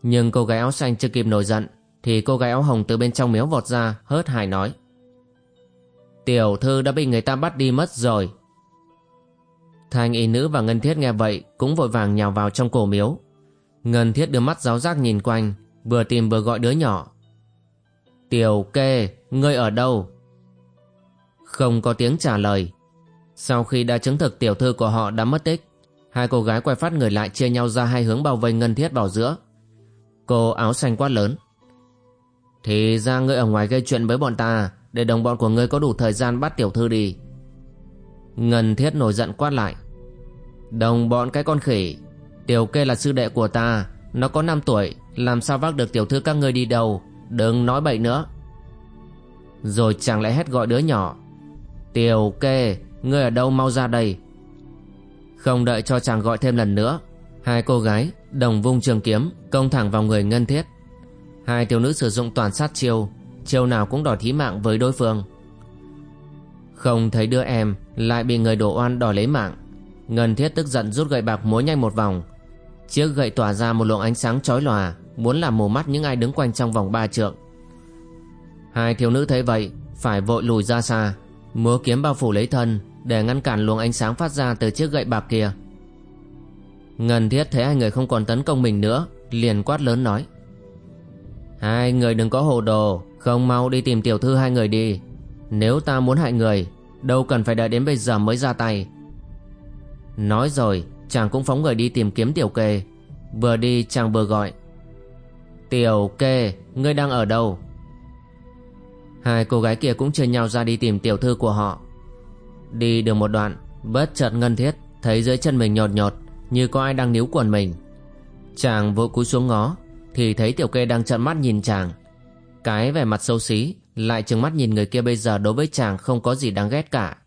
Nhưng cô gái áo xanh chưa kịp nổi giận Thì cô gái áo hồng từ bên trong miếu vọt ra, Hớt hải nói Tiểu thư đã bị người ta bắt đi mất rồi. Thanh y nữ và Ngân Thiết nghe vậy Cũng vội vàng nhào vào trong cổ miếu. Ngân Thiết đưa mắt giáo giác nhìn quanh, Vừa tìm vừa gọi đứa nhỏ. Tiểu kê, Ngươi ở đâu? Không có tiếng trả lời. Sau khi đã chứng thực tiểu thư của họ đã mất tích, Hai cô gái quay phát người lại chia nhau ra hai hướng bao vây Ngân Thiết vào giữa. Cô áo xanh quát lớn. Thì ra ngươi ở ngoài gây chuyện với bọn ta để đồng bọn của ngươi có đủ thời gian bắt tiểu thư đi. Ngân Thiết nổi giận quát lại. Đồng bọn cái con khỉ, Tiểu kê là sư đệ của ta, Nó có 5 tuổi, Làm sao vác được tiểu thư các ngươi đi đâu? Đừng nói bậy nữa. Rồi chàng lại hét gọi đứa nhỏ, Tiểu kê, Ngươi ở đâu mau ra đây. Không đợi cho chàng gọi thêm lần nữa, Hai cô gái, đồng vung trường kiếm, Công thẳng vào người ngân thiết. Hai tiểu nữ sử dụng toàn sát chiêu chiều nào cũng đòi thí mạng với đối phương. Không thấy đứa em, Lại bị người đổ oan đòi lấy mạng. Ngân thiết tức giận rút gậy bạc múa nhanh một vòng. Chiếc gậy tỏa ra một luồng ánh sáng chói lòa, Muốn làm mù mắt những ai đứng quanh trong vòng ba trượng. Hai thiếu nữ thấy vậy, Phải vội lùi ra xa, Múa kiếm bao phủ lấy thân, Để ngăn cản luồng ánh sáng phát ra từ chiếc gậy bạc kia. Ngân thiết thấy hai người không còn tấn công mình nữa, Liền quát lớn nói, Hai người đừng có hồ đồ không mau đi tìm tiểu thư hai người đi. Nếu ta muốn hại người, Đâu cần phải đợi đến bây giờ mới ra tay. Nói rồi, Chàng cũng phóng người đi tìm kiếm tiểu kê. Vừa đi, chàng vừa gọi. Tiểu kê, Ngươi đang ở đâu? Hai cô gái kia cũng chia nhau ra đi tìm tiểu thư của họ. Đi được một đoạn, Bất chợt ngân thiết, Thấy dưới chân mình nhột nhột, Như có ai đang níu quần mình. Chàng vội cúi xuống ngó, Thì thấy tiểu kê đang trợn mắt nhìn chàng. Cái vẻ mặt xấu xí, Lại trừng mắt nhìn người kia bây giờ đối với chàng không có gì đáng ghét cả.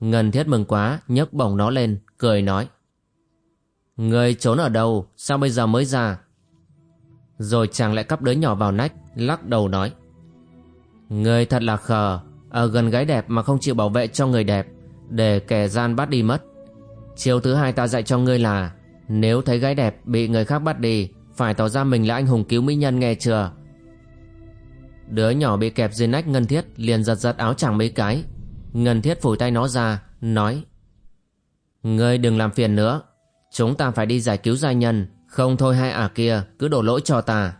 Ngân thiết mừng quá, nhấc bổng nó lên, Cười nói. Người trốn ở đâu? Sao bây giờ mới ra? Rồi chàng lại cắp đứa nhỏ vào nách, Lắc đầu nói. Người thật là khờ, Ở gần gái đẹp mà không chịu bảo vệ cho người đẹp, Để kẻ gian bắt đi mất. Chiều thứ hai ta dạy cho ngươi là, Nếu thấy gái đẹp bị người khác bắt đi, Phải tỏ ra mình là anh hùng cứu mỹ nhân nghe chưa? Đứa nhỏ bị kẹp dưới nách Ngân Thiết liền giật giật áo chẳng mấy cái. Ngân Thiết phủi tay nó ra, Nói, Ngươi đừng làm phiền nữa. Chúng ta phải đi giải cứu gia nhân. Không thôi hai ả kia, cứ đổ lỗi cho ta.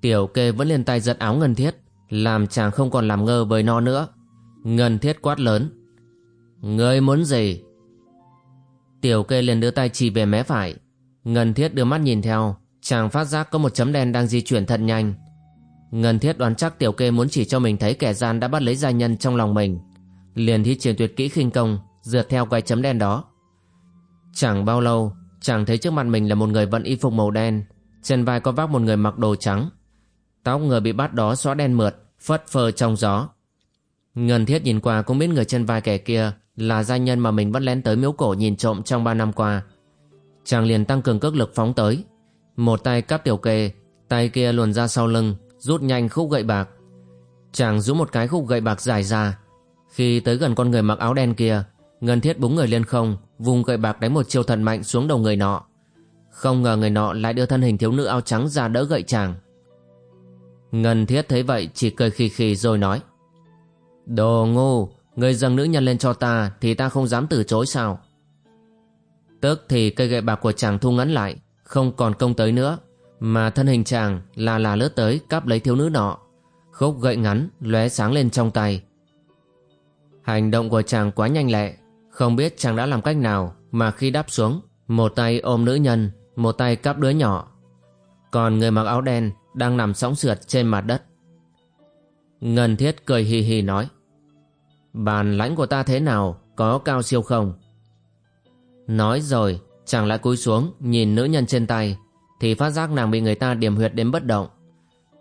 Tiểu kê vẫn liền tay giật áo Ngân Thiết, Làm chàng không còn làm ngơ với nó nữa. Ngân Thiết quát lớn, Ngươi muốn gì? Tiểu kê liền đưa tay chỉ về mé phải. Ngân Thiết đưa mắt nhìn theo, Chàng phát giác có một chấm đen đang di chuyển thật nhanh. Ngân Thiết đoán chắc Tiểu kê muốn chỉ cho mình thấy kẻ gian đã bắt lấy gia nhân trong lòng mình. Liền thi triển tuyệt kỹ khinh công, Dượt theo cái chấm đen đó. Chẳng bao lâu, Chàng thấy trước mặt mình là một người vận y phục màu đen, Trên vai có vác một người mặc đồ trắng. Tóc người bị bắt đó xóa đen mượt, Phất phơ trong gió. Ngân thiết nhìn qua cũng biết người trên vai kẻ kia Là gia nhân mà mình vẫn lén tới miếu cổ nhìn trộm trong ba năm qua. Chàng liền tăng cường cước lực phóng tới. Một tay cắp tiểu kê, Tay kia luồn ra sau lưng Rút nhanh khúc gậy bạc. Chàng rũ một cái khúc gậy bạc dài ra. Khi tới gần con người mặc áo đen kia, Ngân thiết búng người lên không, Vùng gậy bạc đánh một chiêu thần mạnh xuống đầu người nọ. Không ngờ người nọ lại đưa thân hình thiếu nữ áo trắng ra đỡ gậy chàng. Ngân thiết thấy vậy chỉ cười khì khì rồi nói, Đồ ngu, Người dâng nữ nhân lên cho ta Thì ta không dám từ chối sao? Tức thì cây gậy bạc của chàng thu ngắn lại, Không còn công tới nữa. Mà thân hình chàng là là lướt tới Cắp lấy thiếu nữ nọ Khúc gậy ngắn lóe sáng lên trong tay Hành động của chàng quá nhanh lẹ Không biết chàng đã làm cách nào Mà khi đáp xuống Một tay ôm nữ nhân Một tay cắp đứa nhỏ Còn người mặc áo đen đang nằm sóng sượt trên mặt đất. Ngân Thiết cười hì hì nói Bàn lãnh của ta thế nào, có cao siêu không? Nói rồi, chàng lại cúi xuống nhìn nữ nhân trên tay thì phát giác nàng bị người ta điểm huyệt đến bất động.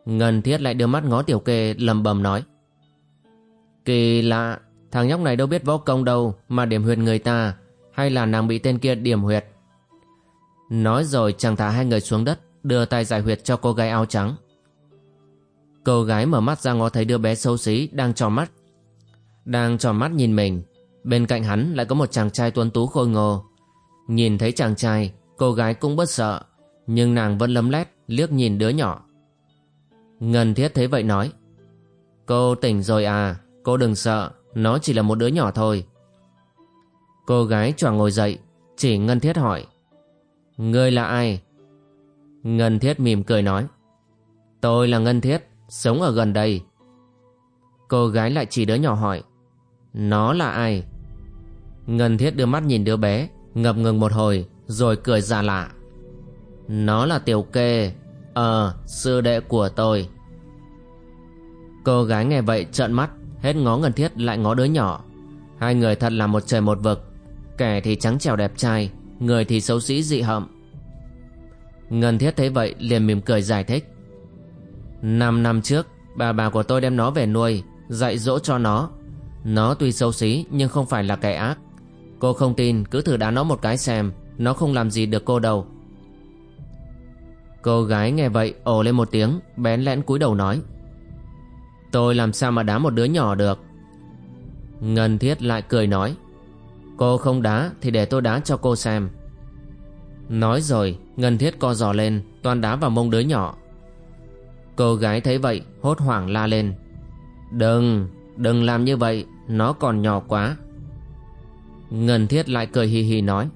Ngân Thiết lại đưa mắt ngó tiểu kê lầm bầm nói Kỳ lạ, thằng nhóc này đâu biết võ công đâu mà điểm huyệt người ta hay là nàng bị tên kia điểm huyệt. Nói rồi chàng thả hai người xuống đất đưa tay giải huyệt cho cô gái áo trắng. Cô gái mở mắt ra ngó thấy đứa bé xấu xí đang tròn mắt. Đang tròn mắt nhìn mình, bên cạnh hắn lại có một chàng trai tuấn tú khôi ngô. Nhìn thấy chàng trai, cô gái cũng bất sợ, nhưng nàng vẫn lấm lét liếc nhìn đứa nhỏ. Ngân thiết thấy vậy nói, Cô tỉnh rồi à, cô đừng sợ, nó chỉ là một đứa nhỏ thôi. Cô gái choàng ngồi dậy, chỉ Ngân thiết hỏi, Ngươi là ai? Ngân Thiết mỉm cười nói Tôi là Ngân Thiết Sống ở gần đây Cô gái lại chỉ đứa nhỏ hỏi Nó là ai Ngân Thiết đưa mắt nhìn đứa bé Ngập ngừng một hồi Rồi cười già lạ nó là Tiểu Kê. Ờ sư đệ của tôi. Cô gái nghe vậy trợn mắt, Hết ngó Ngân Thiết lại ngó đứa nhỏ. Hai người thật là một trời một vực. Kẻ thì trắng trẻo đẹp trai, Người thì xấu xí dị hợm. Ngân Thiết thấy vậy liền mỉm cười giải thích. Năm năm trước, bà bà của tôi đem nó về nuôi, Dạy dỗ cho nó. Nó tuy xấu xí nhưng không phải là kẻ ác. Cô không tin, cứ thử đá nó một cái xem, Nó không làm gì được cô đâu. Cô gái nghe vậy ồ lên một tiếng, Bén lẽn cúi đầu nói. Tôi làm sao mà đá một đứa nhỏ được? Ngân Thiết lại cười nói. Cô không đá thì để tôi đá cho cô xem. Nói rồi, Ngân Thiết co giò lên Toàn đá vào mông đứa nhỏ. Cô gái thấy vậy, hốt hoảng la lên. Đừng Đừng làm như vậy, Nó còn nhỏ quá. Ngân Thiết lại cười hì hì nói.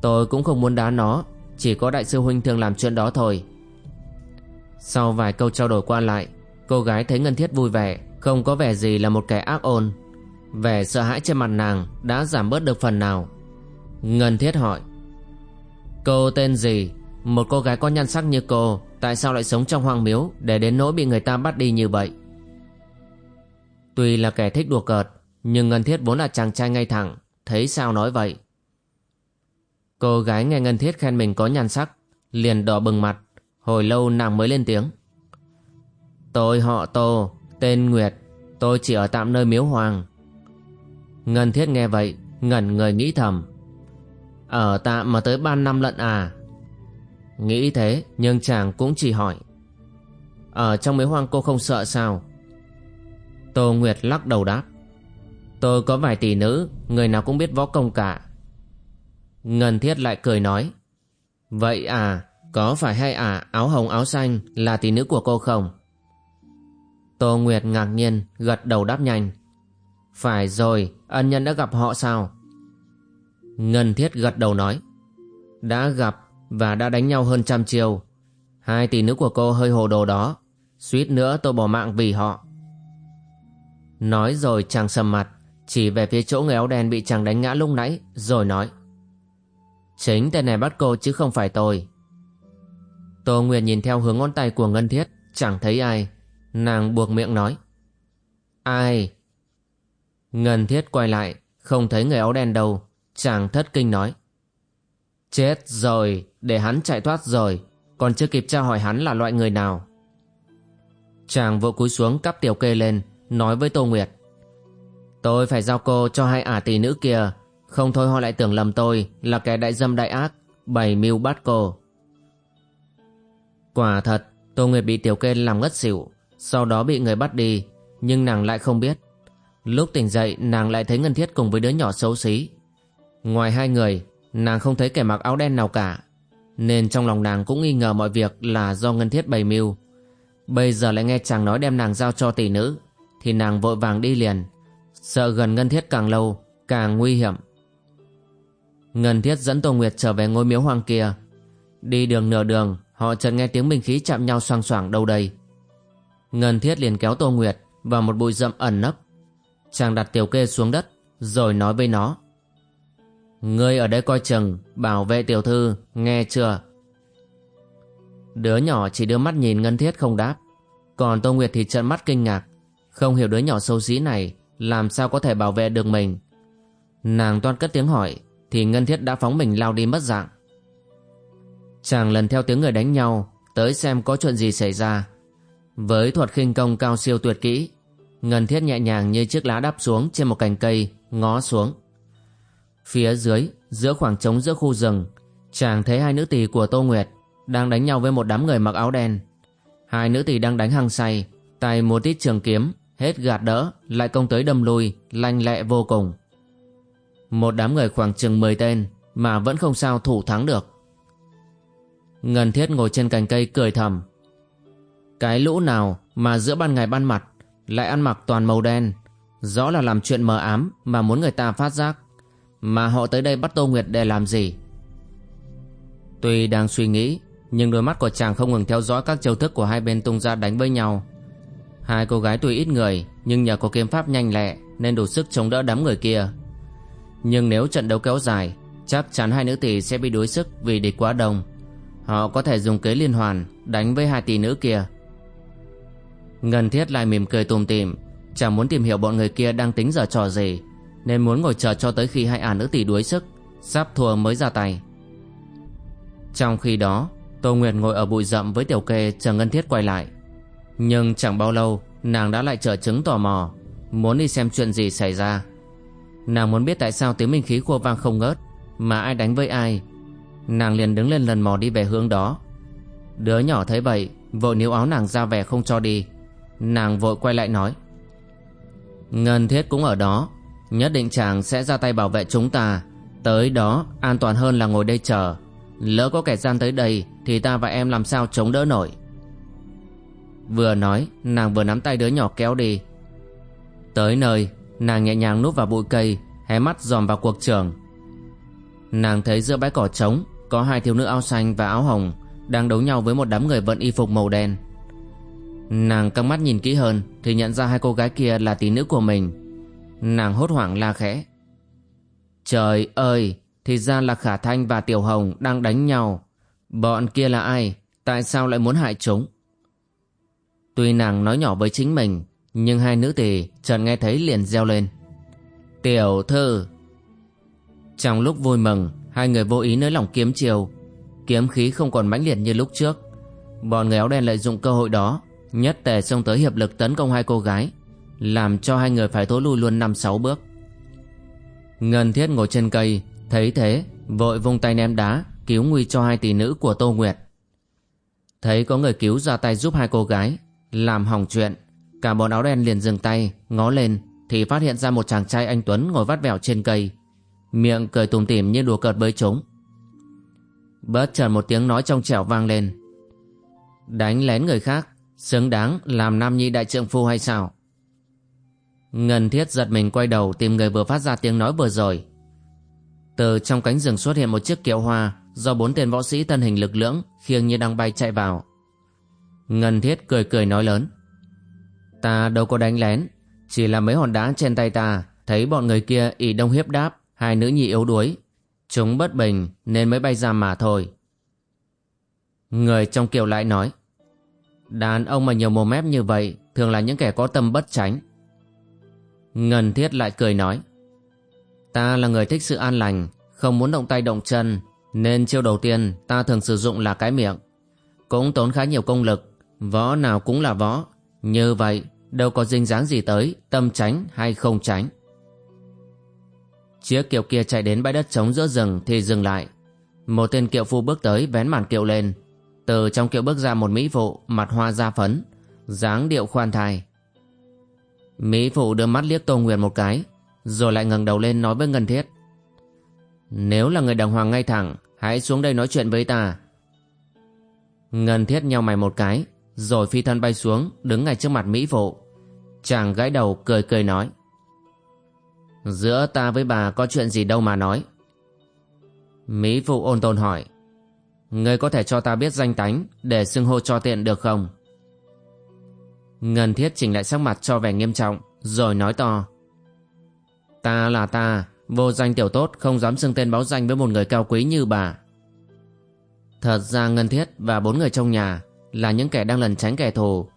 Tôi cũng không muốn đá nó chỉ có đại sư huynh thường làm chuyện đó thôi. Sau vài câu trao đổi qua lại, Cô gái thấy Ngân Thiết vui vẻ, Không có vẻ gì là một kẻ ác ôn. Vẻ sợ hãi trên mặt nàng Đã giảm bớt được phần nào. Ngân Thiết hỏi, Cô tên gì? Một cô gái có nhan sắc như cô, Tại sao lại sống trong hoang miếu Để đến nỗi bị người ta bắt đi như vậy? Tuy là kẻ thích đùa cợt, Nhưng Ngân Thiết vốn là chàng trai ngay thẳng, Thấy sao nói vậy? Cô gái nghe Ngân Thiết khen mình có nhan sắc, Liền đỏ bừng mặt, Hồi lâu nàng mới lên tiếng. Tôi họ Tô, Tên Nguyệt, Tôi chỉ ở tạm nơi miếu hoàng. Ngân Thiết nghe vậy, Ngẩn người nghĩ thầm. Ở tạm mà tới ba năm lận à? Nghĩ thế, Nhưng chàng cũng chỉ hỏi. Ở trong miếu hoang cô không sợ sao? Tô Nguyệt lắc đầu đáp. Tôi có vài tỷ nữ, Người nào cũng biết võ công cả. Ngân Thiết lại cười nói, Vậy à Có phải hay à áo hồng áo xanh Là tỷ nữ của cô không? Tô Nguyệt ngạc nhiên, Gật đầu đáp nhanh, Phải rồi, ân nhân đã gặp họ sao? Ngân Thiết gật đầu nói, Đã gặp Và đã đánh nhau hơn trăm chiều Hai tỷ nữ của cô hơi hồ đồ đó, Suýt nữa tôi bỏ mạng vì họ. Nói rồi chàng sầm mặt, Chỉ về phía chỗ người áo đen bị chàng đánh ngã lúc nãy, Rồi nói Chính tên này bắt cô chứ không phải tôi. Tô Nguyệt nhìn theo hướng ngón tay của Ngân Thiết, Chẳng thấy ai. Nàng buộc miệng nói. Ai? Ngân Thiết quay lại, Không thấy người áo đen đâu. Chàng thất kinh nói. Chết rồi, Để hắn chạy thoát rồi. Còn chưa kịp tra hỏi hắn là loại người nào. Chàng vội cúi xuống cắp tiểu kê lên, Nói với Tô Nguyệt. Tôi phải giao cô cho hai ả tỷ nữ kia không thôi họ lại tưởng lầm tôi Là kẻ đại dâm đại ác, Bày mưu bắt cô. Quả thật, Tô Nguyệt bị tiểu kê làm ngất xỉu, Sau đó bị người bắt đi, Nhưng nàng lại không biết. Lúc tỉnh dậy, nàng lại thấy Ngân Thiết cùng với đứa nhỏ xấu xí. Ngoài hai người, Nàng không thấy kẻ mặc áo đen nào cả, Nên trong lòng nàng cũng nghi ngờ mọi việc Là do Ngân Thiết bày mưu. Bây giờ lại nghe chàng nói đem nàng giao cho tỷ nữ, Thì nàng vội vàng đi liền. Sợ gần Ngân Thiết càng lâu, Càng nguy hiểm. Ngân Thiết dẫn Tô Nguyệt trở về ngôi miếu hoang kia. Đi đường nửa đường, Họ chợt nghe tiếng binh khí chạm nhau xoang xoảng đâu đây. Ngân Thiết liền kéo Tô Nguyệt Vào một bụi rậm ẩn nấp. Chàng đặt tiểu kê xuống đất, Rồi nói với nó. Ngươi ở đây coi chừng, Bảo vệ tiểu thư, Nghe chưa? Đứa nhỏ chỉ đưa mắt nhìn Ngân Thiết không đáp. Còn Tô Nguyệt thì trợn mắt kinh ngạc. Không hiểu đứa nhỏ xấu xí này Làm sao có thể bảo vệ được mình. Nàng toan cất tiếng hỏi. Thì Ngân Thiết đã phóng mình lao đi mất dạng. Chàng lần theo tiếng người đánh nhau, Tới xem có chuyện gì xảy ra. Với thuật khinh công cao siêu tuyệt kỹ, Ngân Thiết nhẹ nhàng như chiếc lá đáp xuống Trên một cành cây, Ngó xuống. Phía dưới, Giữa khoảng trống giữa khu rừng, Chàng thấy hai nữ tỳ của Tô Nguyệt Đang đánh nhau với một đám người mặc áo đen. Hai nữ tỳ đang đánh hăng say, Tay múa tít trường kiếm, Hết gạt đỡ, Lại công tới đâm lui, Lanh lẹ vô cùng. Một đám người khoảng chừng 10 tên Mà vẫn không sao thủ thắng được. Ngân Thiết ngồi trên cành cây cười thầm. Cái lũ nào mà giữa ban ngày ban mặt Lại ăn mặc toàn màu đen, Rõ là làm chuyện mờ ám Mà muốn người ta phát giác. Mà họ tới đây bắt Tô Nguyệt để làm gì? Tuy đang suy nghĩ, Nhưng đôi mắt của chàng không ngừng theo dõi Các chiêu thức của hai bên tung ra đánh với nhau. Hai cô gái tuy ít người, Nhưng nhờ có kiếm pháp nhanh lẹ Nên đủ sức chống đỡ đám người kia. Nhưng nếu trận đấu kéo dài, Chắc chắn hai nữ tỷ sẽ bị đuối sức Vì địch quá đông. Họ có thể dùng kế liên hoàn Đánh với hai tỷ nữ kia. Ngân thiết lại mỉm cười tùm tìm, Chẳng muốn tìm hiểu bọn người kia đang tính giờ trò gì, Nên muốn ngồi chờ cho tới khi hai ả nữ tỷ đuối sức, Sắp thua mới ra tay. Trong khi đó, Tô Nguyệt ngồi ở bụi rậm với tiểu kê chờ Ngân Thiết quay lại. Nhưng chẳng bao lâu, Nàng đã lại trở chứng tò mò, Muốn đi xem chuyện gì xảy ra. Nàng muốn biết tại sao tiếng minh khí khua vang không ngớt, Mà ai đánh với ai. Nàng liền đứng lên lần mò đi về hướng đó. Đứa nhỏ thấy vậy, Vội níu áo nàng ra vẻ không cho đi. Nàng vội quay lại nói, Ngân thiết cũng ở đó, Nhất định chàng sẽ ra tay bảo vệ chúng ta. Tới đó, an toàn hơn là ngồi đây chờ. Lỡ có kẻ gian tới đây, Thì ta và em làm sao chống đỡ nổi? Vừa nói, Nàng vừa nắm tay đứa nhỏ kéo đi. Tới nơi Nàng nhẹ nhàng núp vào bụi cây, Hé mắt dòm vào cuộc trường. Nàng thấy giữa bãi cỏ trống, Có hai thiếu nữ áo xanh và áo hồng Đang đấu nhau với một đám người vận y phục màu đen. Nàng căng mắt nhìn kỹ hơn Thì nhận ra hai cô gái kia là tỷ nữ của mình. Nàng hốt hoảng la khẽ. Trời ơi, Thì ra là Khả Thanh và Tiểu Hồng đang đánh nhau. Bọn kia là ai? Tại sao lại muốn hại chúng? Tuy nàng nói nhỏ với chính mình nhưng hai nữ tỳ chợt nghe thấy liền reo lên. Tiểu thư. Trong lúc vui mừng, Hai người vô ý nới lỏng kiếm chiều. Kiếm khí không còn mãnh liệt như lúc trước. Bọn người áo đen lợi dụng cơ hội đó, Nhất tề xông tới hiệp lực tấn công hai cô gái, Làm cho hai người phải thối lui luôn năm sáu bước. Ngân thiết ngồi trên cây, Thấy thế, Vội vung tay ném đá, Cứu nguy cho hai tỷ nữ của Tô Nguyệt. Thấy có người cứu ra tay giúp hai cô gái, Làm hỏng chuyện Cả bọn áo đen liền dừng tay, Ngó lên, Thì phát hiện ra một chàng trai anh Tuấn ngồi vắt vẻo trên cây. Miệng cười tùm tỉm như đùa cợt với chúng. Bất chợt một tiếng nói trong trẻo vang lên. Đánh lén người khác, Xứng đáng làm nam nhi đại trượng phu hay sao? Ngân thiết giật mình quay đầu Tìm người vừa phát ra tiếng nói vừa rồi. Từ trong cánh rừng xuất hiện một chiếc kiệu hoa Do bốn tên võ sĩ thân hình lực lưỡng Khiêng như đang bay chạy vào. Ngân thiết cười cười nói lớn. Ta đâu có đánh lén. Chỉ là mấy hòn đá trên tay ta, Thấy bọn người kia ỉ đông hiếp đáp, Hai nữ nhi yếu đuối. Chúng bất bình nên mới bay ra mà thôi. Người trong kiều lại nói, Đàn ông mà nhiều mồm mép như vậy, Thường là những kẻ có tâm bất tránh Ngân thiết lại cười nói, Ta là người thích sự an lành, Không muốn động tay động chân, Nên chiêu đầu tiên ta thường sử dụng là cái miệng. Cũng tốn khá nhiều công lực, Võ nào cũng là võ như vậy đâu có dinh dáng gì tới Tâm tránh hay không tránh Chiếc kiệu kia chạy đến bãi đất trống giữa rừng Thì dừng lại Một tên kiệu phu bước tới vén màn kiệu lên từ trong kiệu bước ra một mỹ phụ mặt hoa da phấn, dáng điệu khoan thai. Mỹ phụ đưa mắt liếc Tô Nguyệt một cái, rồi lại ngẩng đầu lên nói với Ngân Thiết. Nếu là người đàng hoàng ngay thẳng, hãy xuống đây nói chuyện với ta. Ngân Thiết nhau mày một cái, rồi phi thân bay xuống, đứng ngay trước mặt Mỹ phụ. Chàng gãi đầu cười cười nói. Giữa ta với bà có chuyện gì đâu mà nói. Mỹ phụ ôn tồn hỏi. Ngươi có thể cho ta biết danh tánh Để xưng hô cho tiện được không Ngân thiết chỉnh lại sắc mặt cho vẻ nghiêm trọng Rồi nói to Ta là ta Vô danh tiểu tốt không dám xưng tên báo danh Với một người cao quý như bà Thật ra Ngân Thiết và bốn người trong nhà là những kẻ đang lần tránh kẻ thù.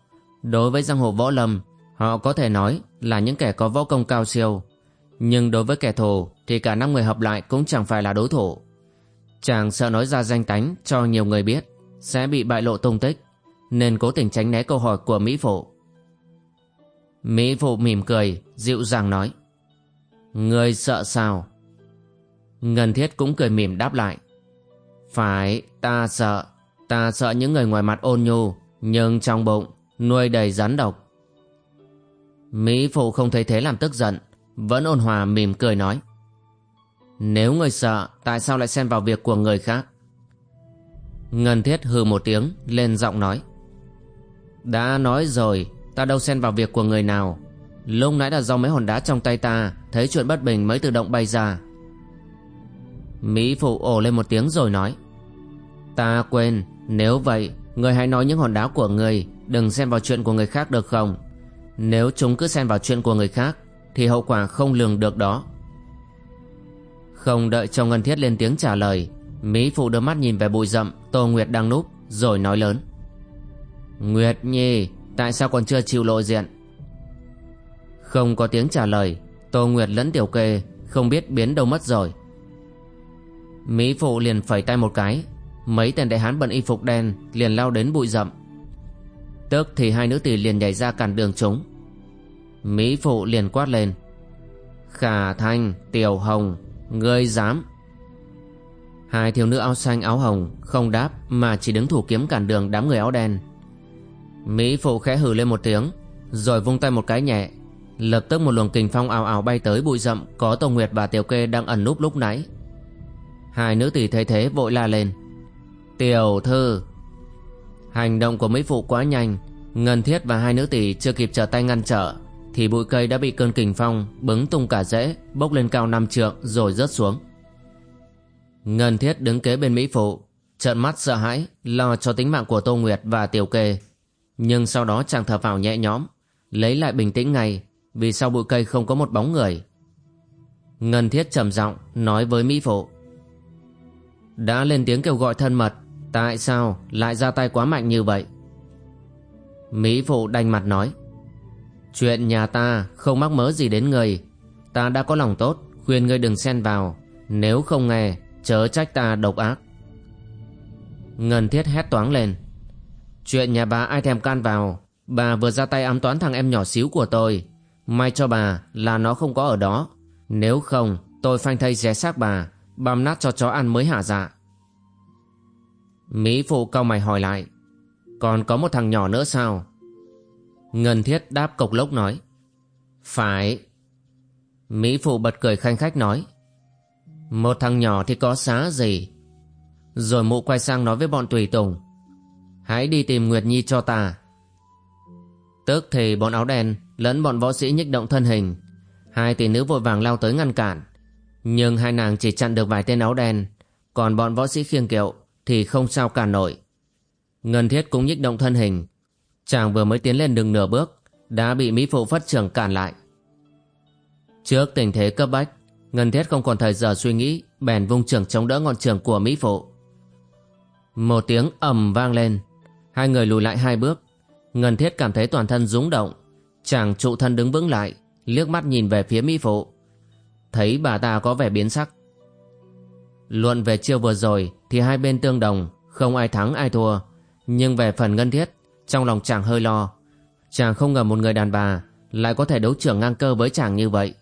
Đối với giang hồ võ lâm, Họ có thể nói là những kẻ có võ công cao siêu. Nhưng đối với kẻ thù, Thì cả năm người hợp lại cũng chẳng phải là đối thủ. Chàng sợ nói ra danh tánh cho nhiều người biết, Sẽ bị bại lộ tung tích, Nên cố tình tránh né câu hỏi của Mỹ Phụ. Mỹ Phụ mỉm cười, Dịu dàng nói Người sợ sao? Ngân Thiết cũng cười mỉm đáp lại, Phải, ta sợ. Ta sợ những người ngoài mặt ôn nhu, Nhưng trong bụng, Nuôi đầy rắn độc. Mỹ Phụ không thấy thế làm tức giận, Vẫn ôn hòa mỉm cười nói. Nếu người sợ, Tại sao lại xen vào việc của người khác? Ngân thiết hừ một tiếng, Lên giọng nói. Đã nói rồi, Ta đâu xen vào việc của người nào. Lúc nãy là do mấy hòn đá trong tay ta, Thấy chuyện bất bình mới tự động bay ra. Mỹ phụ ồ lên một tiếng rồi nói. Ta quên, Nếu vậy, Người hãy nói những hòn đá của người, Đừng xen vào chuyện của người khác được không? Nếu chúng cứ xen vào chuyện của người khác, Thì hậu quả không lường được đó. Không đợi cho Ngân Thiết lên tiếng trả lời, Mỹ Phụ đưa mắt nhìn về bụi rậm Tô Nguyệt đang núp, Rồi nói lớn. Nguyệt Nhi, Tại sao còn chưa chịu lộ diện? Không có tiếng trả lời, Tô Nguyệt lẫn tiểu kê Không biết biến đâu mất rồi. Mỹ Phụ liền phẩy tay một cái Mấy tên đại hán bận y phục đen Liền lao đến bụi rậm. Tức thì hai nữ tỷ liền nhảy ra cản đường chúng. Mỹ phụ liền quát lên Khả Thanh, Tiểu Hồng, ngươi dám? Hai thiếu nữ áo xanh áo hồng không đáp mà chỉ đứng thủ kiếm cản đường đám người áo đen. Mỹ phụ khẽ hừ lên một tiếng Rồi vung tay một cái nhẹ Lập tức một luồng kình phong ào ào bay tới bụi rậm Có Tô Nguyệt và Tiểu Kê đang ẩn núp lúc nãy. Hai nữ tỷ thấy thế vội la lên Tiểu thư. Hành động của Mỹ phụ quá nhanh, Ngân thiết và hai nữ tỷ chưa kịp trở tay ngăn trở, Thì bụi cây đã bị cơn kình phong Bứng tung cả rễ, Bốc lên cao năm trượng rồi rớt xuống. Ngân thiết đứng kế bên Mỹ phụ, Trợn mắt sợ hãi, Lo cho tính mạng của Tô Nguyệt và Tiểu Kê. Nhưng sau đó chàng thở vào nhẹ nhõm, Lấy lại bình tĩnh ngay, Vì sau bụi cây không có một bóng người? Ngân thiết trầm giọng Nói với Mỹ phụ. Đã lên tiếng kêu gọi thân mật Tại sao lại ra tay quá mạnh như vậy? Mỹ phụ đanh mặt nói, Chuyện nhà ta không mắc mớ gì đến người. Ta đã có lòng tốt, Khuyên ngươi đừng xen vào. Nếu không nghe, Chớ trách ta độc ác. Ngân thiết hét toáng lên, Chuyện nhà bà ai thèm can vào? Bà vừa ra tay ám toán thằng em nhỏ xíu của tôi. May cho bà là nó không có ở đó. Nếu không, tôi phanh thây xé xác bà, Băm nát cho chó ăn mới hả dạ. Mỹ phụ cao mày hỏi lại, Còn có một thằng nhỏ nữa sao? Ngân thiết đáp cộc lốc nói, Phải. Mỹ phụ bật cười khanh khách nói, Một thằng nhỏ thì có xá gì? Rồi mụ quay sang nói với bọn tùy tùng, Hãy đi tìm Nguyệt Nhi cho ta. Tức thì bọn áo đen Lẫn bọn võ sĩ nhích động thân hình. Hai tỷ nữ vội vàng lao tới ngăn cản, Nhưng hai nàng chỉ chặn được vài tên áo đen, Còn bọn võ sĩ khiêng kiệu thì không sao cản nổi. Ngân thiết cũng nhích động thân hình. Chàng vừa mới tiến lên đường nửa bước, đã bị Mỹ Phụ Phất trưởng cản lại. Trước tình thế cấp bách, Ngân thiết không còn thời giờ suy nghĩ, bèn vung trưởng chống đỡ ngọn trưởng của Mỹ Phụ. Một tiếng ầm vang lên, hai người lùi lại hai bước. Ngân thiết cảm thấy toàn thân rúng động, chàng trụ thân đứng vững lại, liếc mắt nhìn về phía Mỹ Phụ. Thấy bà ta có vẻ biến sắc. Luận về chiêu vừa rồi thì hai bên tương đồng, không ai thắng ai thua. Nhưng về phần ngân thiết, trong lòng chàng hơi lo. Chàng không ngờ một người đàn bà lại có thể đấu trưởng ngang cơ với chàng như vậy.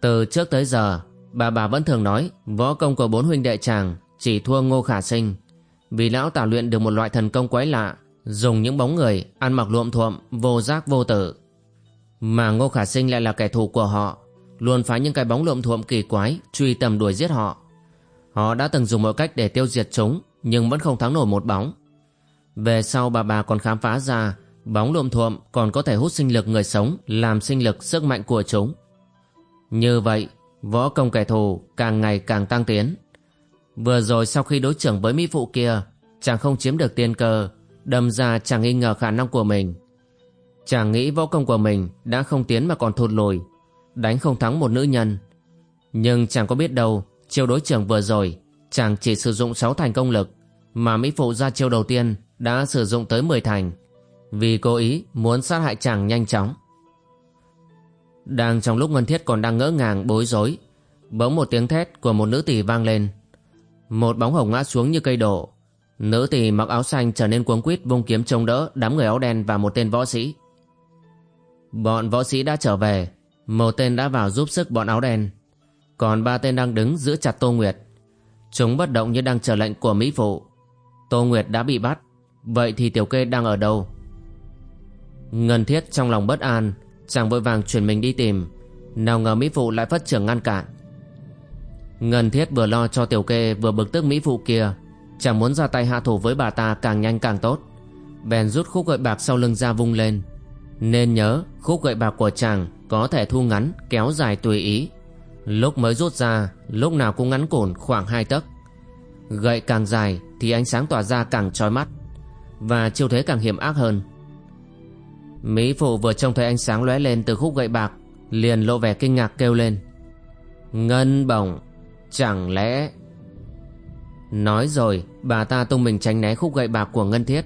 Từ trước tới giờ, bà bà vẫn thường nói võ công của bốn huynh đệ chàng chỉ thua ngô khả sinh. Vì lão tả luyện được một loại thần công quái lạ, dùng những bóng người ăn mặc luộm thuộm, vô giác vô tử. Mà ngô khả sinh lại là kẻ thù của họ, luôn phái những cái bóng luộm thuộm kỳ quái truy tầm đuổi giết họ. Họ đã từng dùng mọi cách để tiêu diệt chúng, Nhưng vẫn không thắng nổi một bóng. Về sau bà bà còn khám phá ra, Bóng luộm thuộm còn có thể hút sinh lực người sống, Làm sinh lực sức mạnh của chúng. Như vậy, Võ công kẻ thù càng ngày càng tăng tiến. Vừa rồi sau khi đối trưởng với mỹ phụ kia, Chàng không chiếm được tiên cơ, Đâm ra chàng nghi ngờ khả năng của mình. Chàng nghĩ võ công của mình Đã không tiến mà còn thụt lùi, Đánh không thắng một nữ nhân. Nhưng chàng có biết đâu Chiêu đối trưởng vừa rồi Chàng chỉ sử dụng 6 thành công lực Mà Mỹ Phụ ra chiêu đầu tiên Đã sử dụng tới 10 thành. Vì cố ý muốn sát hại chàng nhanh chóng. Đang trong lúc Ngân Thiết còn đang ngỡ ngàng bối rối Bỗng một tiếng thét của một nữ tỷ vang lên. Một bóng hồng ngã xuống như cây đổ. Nữ tỷ mặc áo xanh trở nên cuống quýt vung kiếm chống đỡ đám người áo đen và một tên võ sĩ. Bọn võ sĩ đã trở về, một tên đã vào giúp sức bọn áo đen. Còn ba tên đang đứng giữ chặt Tô Nguyệt. Chúng bất động như đang chờ lệnh của Mỹ Phụ. Tô Nguyệt đã bị bắt. Vậy thì Tiểu Kê đang ở đâu? Ngân Thiết trong lòng bất an, Chàng vội vàng chuyển mình đi tìm. Nào ngờ Mỹ Phụ lại phất trưởng ngăn cản. Ngân Thiết vừa lo cho Tiểu Kê Vừa bực tức Mỹ Phụ kia. Chàng muốn ra tay hạ thủ với bà ta càng nhanh càng tốt. Bèn rút khúc gậy bạc sau lưng ra vung lên. Nên nhớ, khúc gậy bạc của chàng Có thể thu ngắn, kéo dài tùy ý. Lúc mới rút ra, Lúc nào cũng ngắn cổn khoảng hai tấc. Gậy càng dài Thì ánh sáng tỏa ra càng trói mắt, Và chiêu thế càng hiểm ác hơn. Mỹ phụ vừa trông thấy ánh sáng lóe lên từ khúc gậy bạc, Liền lộ vẻ kinh ngạc kêu lên. Ngân bổng, Chẳng lẽ Nói rồi, bà ta tung mình tránh né khúc gậy bạc của Ngân Thiết.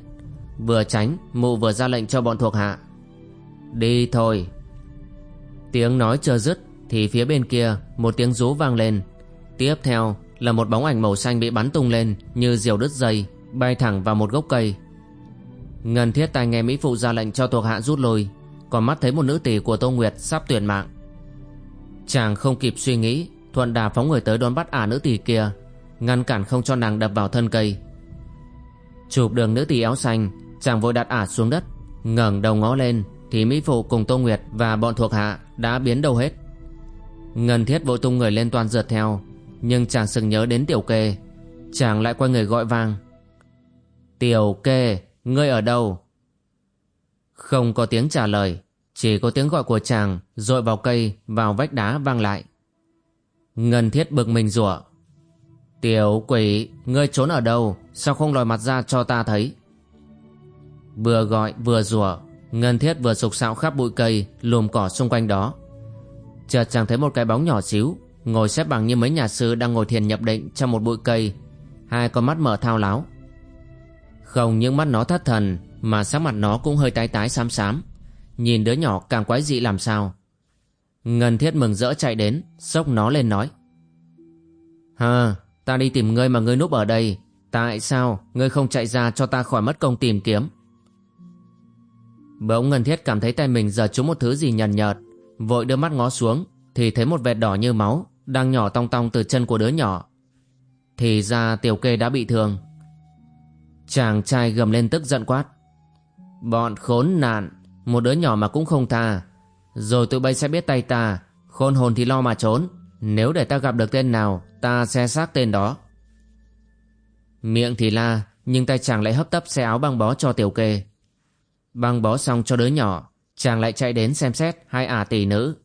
Vừa tránh, mụ vừa ra lệnh cho bọn thuộc hạ. Đi thôi. Tiếng nói chưa dứt thì phía bên kia, một tiếng rú vang lên. Tiếp theo là một bóng ảnh màu xanh bị bắn tung lên như diều đứt dây, bay thẳng vào một gốc cây. Ngân thiết tai nghe Mỹ Phụ ra lệnh cho thuộc hạ rút lui, Còn mắt thấy một nữ tỷ của Tô Nguyệt sắp tuyển mạng. Chàng không kịp suy nghĩ, Thuận đà phóng người tới đón bắt ả nữ tỷ kia, Ngăn cản không cho nàng đập vào thân cây. Chụp đường nữ tỷ áo xanh, Chàng vội đặt ả xuống đất, ngẩng đầu ngó lên Thì Mỹ Phụ cùng Tô Nguyệt và bọn thuộc hạ Đã biến đâu hết. Ngân thiết vội tung người lên toàn rượt theo, Nhưng chàng sừng nhớ đến tiểu kê. Chàng lại quay người gọi vang Tiểu kê, Ngươi ở đâu? Không có tiếng trả lời, Chỉ có tiếng gọi của chàng rội vào cây, vào vách đá vang lại. Ngân thiết bực mình rủa, Tiểu quỷ, Ngươi trốn ở đâu? Sao không lòi mặt ra cho ta thấy? Vừa gọi, vừa rủa, Ngân thiết vừa sục sạo khắp bụi cây, Lùm cỏ xung quanh đó. Chợt chàng thấy một cái bóng nhỏ xíu, Ngồi xếp bằng như mấy nhà sư đang ngồi thiền nhập định Trong một bụi cây. Hai con mắt mở thao láo. Không những mắt nó thất thần, Mà sắc mặt nó cũng hơi tái tái xám xám. Nhìn đứa nhỏ càng quái dị làm sao. Ngân thiết mừng rỡ chạy đến Xốc nó lên nói. Hờ, Ta đi tìm ngươi mà ngươi núp ở đây. Tại sao ngươi không chạy ra cho ta khỏi mất công tìm kiếm? Bỗng Ngân Thiết cảm thấy tay mình giờ trúng một thứ gì nhần nhợt. Vội đưa mắt ngó xuống, Thì thấy một vệt đỏ như máu Đang nhỏ tong tong từ chân của đứa nhỏ. Thì ra tiểu kê đã bị thương. Chàng trai gầm lên tức giận quát. Bọn khốn nạn, Một đứa nhỏ mà cũng không tha. Rồi tụi bay sẽ biết tay ta, Khôn hồn thì lo mà trốn. Nếu để ta gặp được tên nào, Ta sẽ xác tên đó. Miệng thì la, Nhưng tay chàng lại hấp tấp xe áo băng bó cho tiểu kê. Băng bó xong cho đứa nhỏ. Chàng lại chạy đến xem xét hai ả tỷ nữ.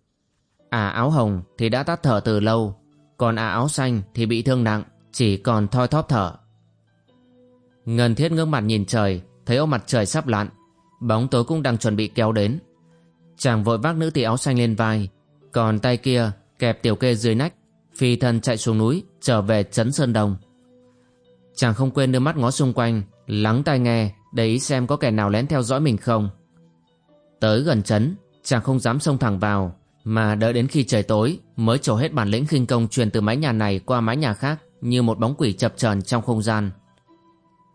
Ả áo hồng thì đã tắt thở từ lâu, Còn ả áo xanh thì bị thương nặng, Chỉ còn thoi thóp thở. Ngân thiết ngước mặt nhìn trời, Thấy ô mặt trời sắp lặn, Bóng tối cũng đang chuẩn bị kéo đến. Chàng vội vác nữ tỷ áo xanh lên vai, Còn tay kia kẹp tiểu kê dưới nách, Phi thân chạy xuống núi, Trở về Trấn Sơn đồng. Chàng không quên đưa mắt ngó xung quanh, Lắng tai nghe để ý xem có kẻ nào lén theo dõi mình không. Tới gần trấn, Chàng không dám xông thẳng vào, Mà đợi đến khi trời tối Mới trổ hết bản lĩnh khinh công truyền từ mái nhà này qua mái nhà khác Như một bóng quỷ chập chờn trong không gian.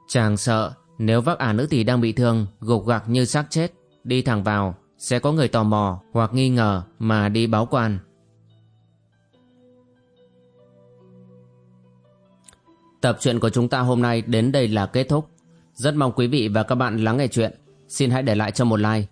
Chàng sợ Nếu vác ả nữ tỷ đang bị thương, Gục gạc như xác chết, Đi thẳng vào Sẽ có người tò mò hoặc nghi ngờ Mà đi báo quan. Tập truyện của chúng ta hôm nay đến đây là kết thúc. Rất mong quý vị và các bạn lắng nghe chuyện. Xin hãy để lại cho một like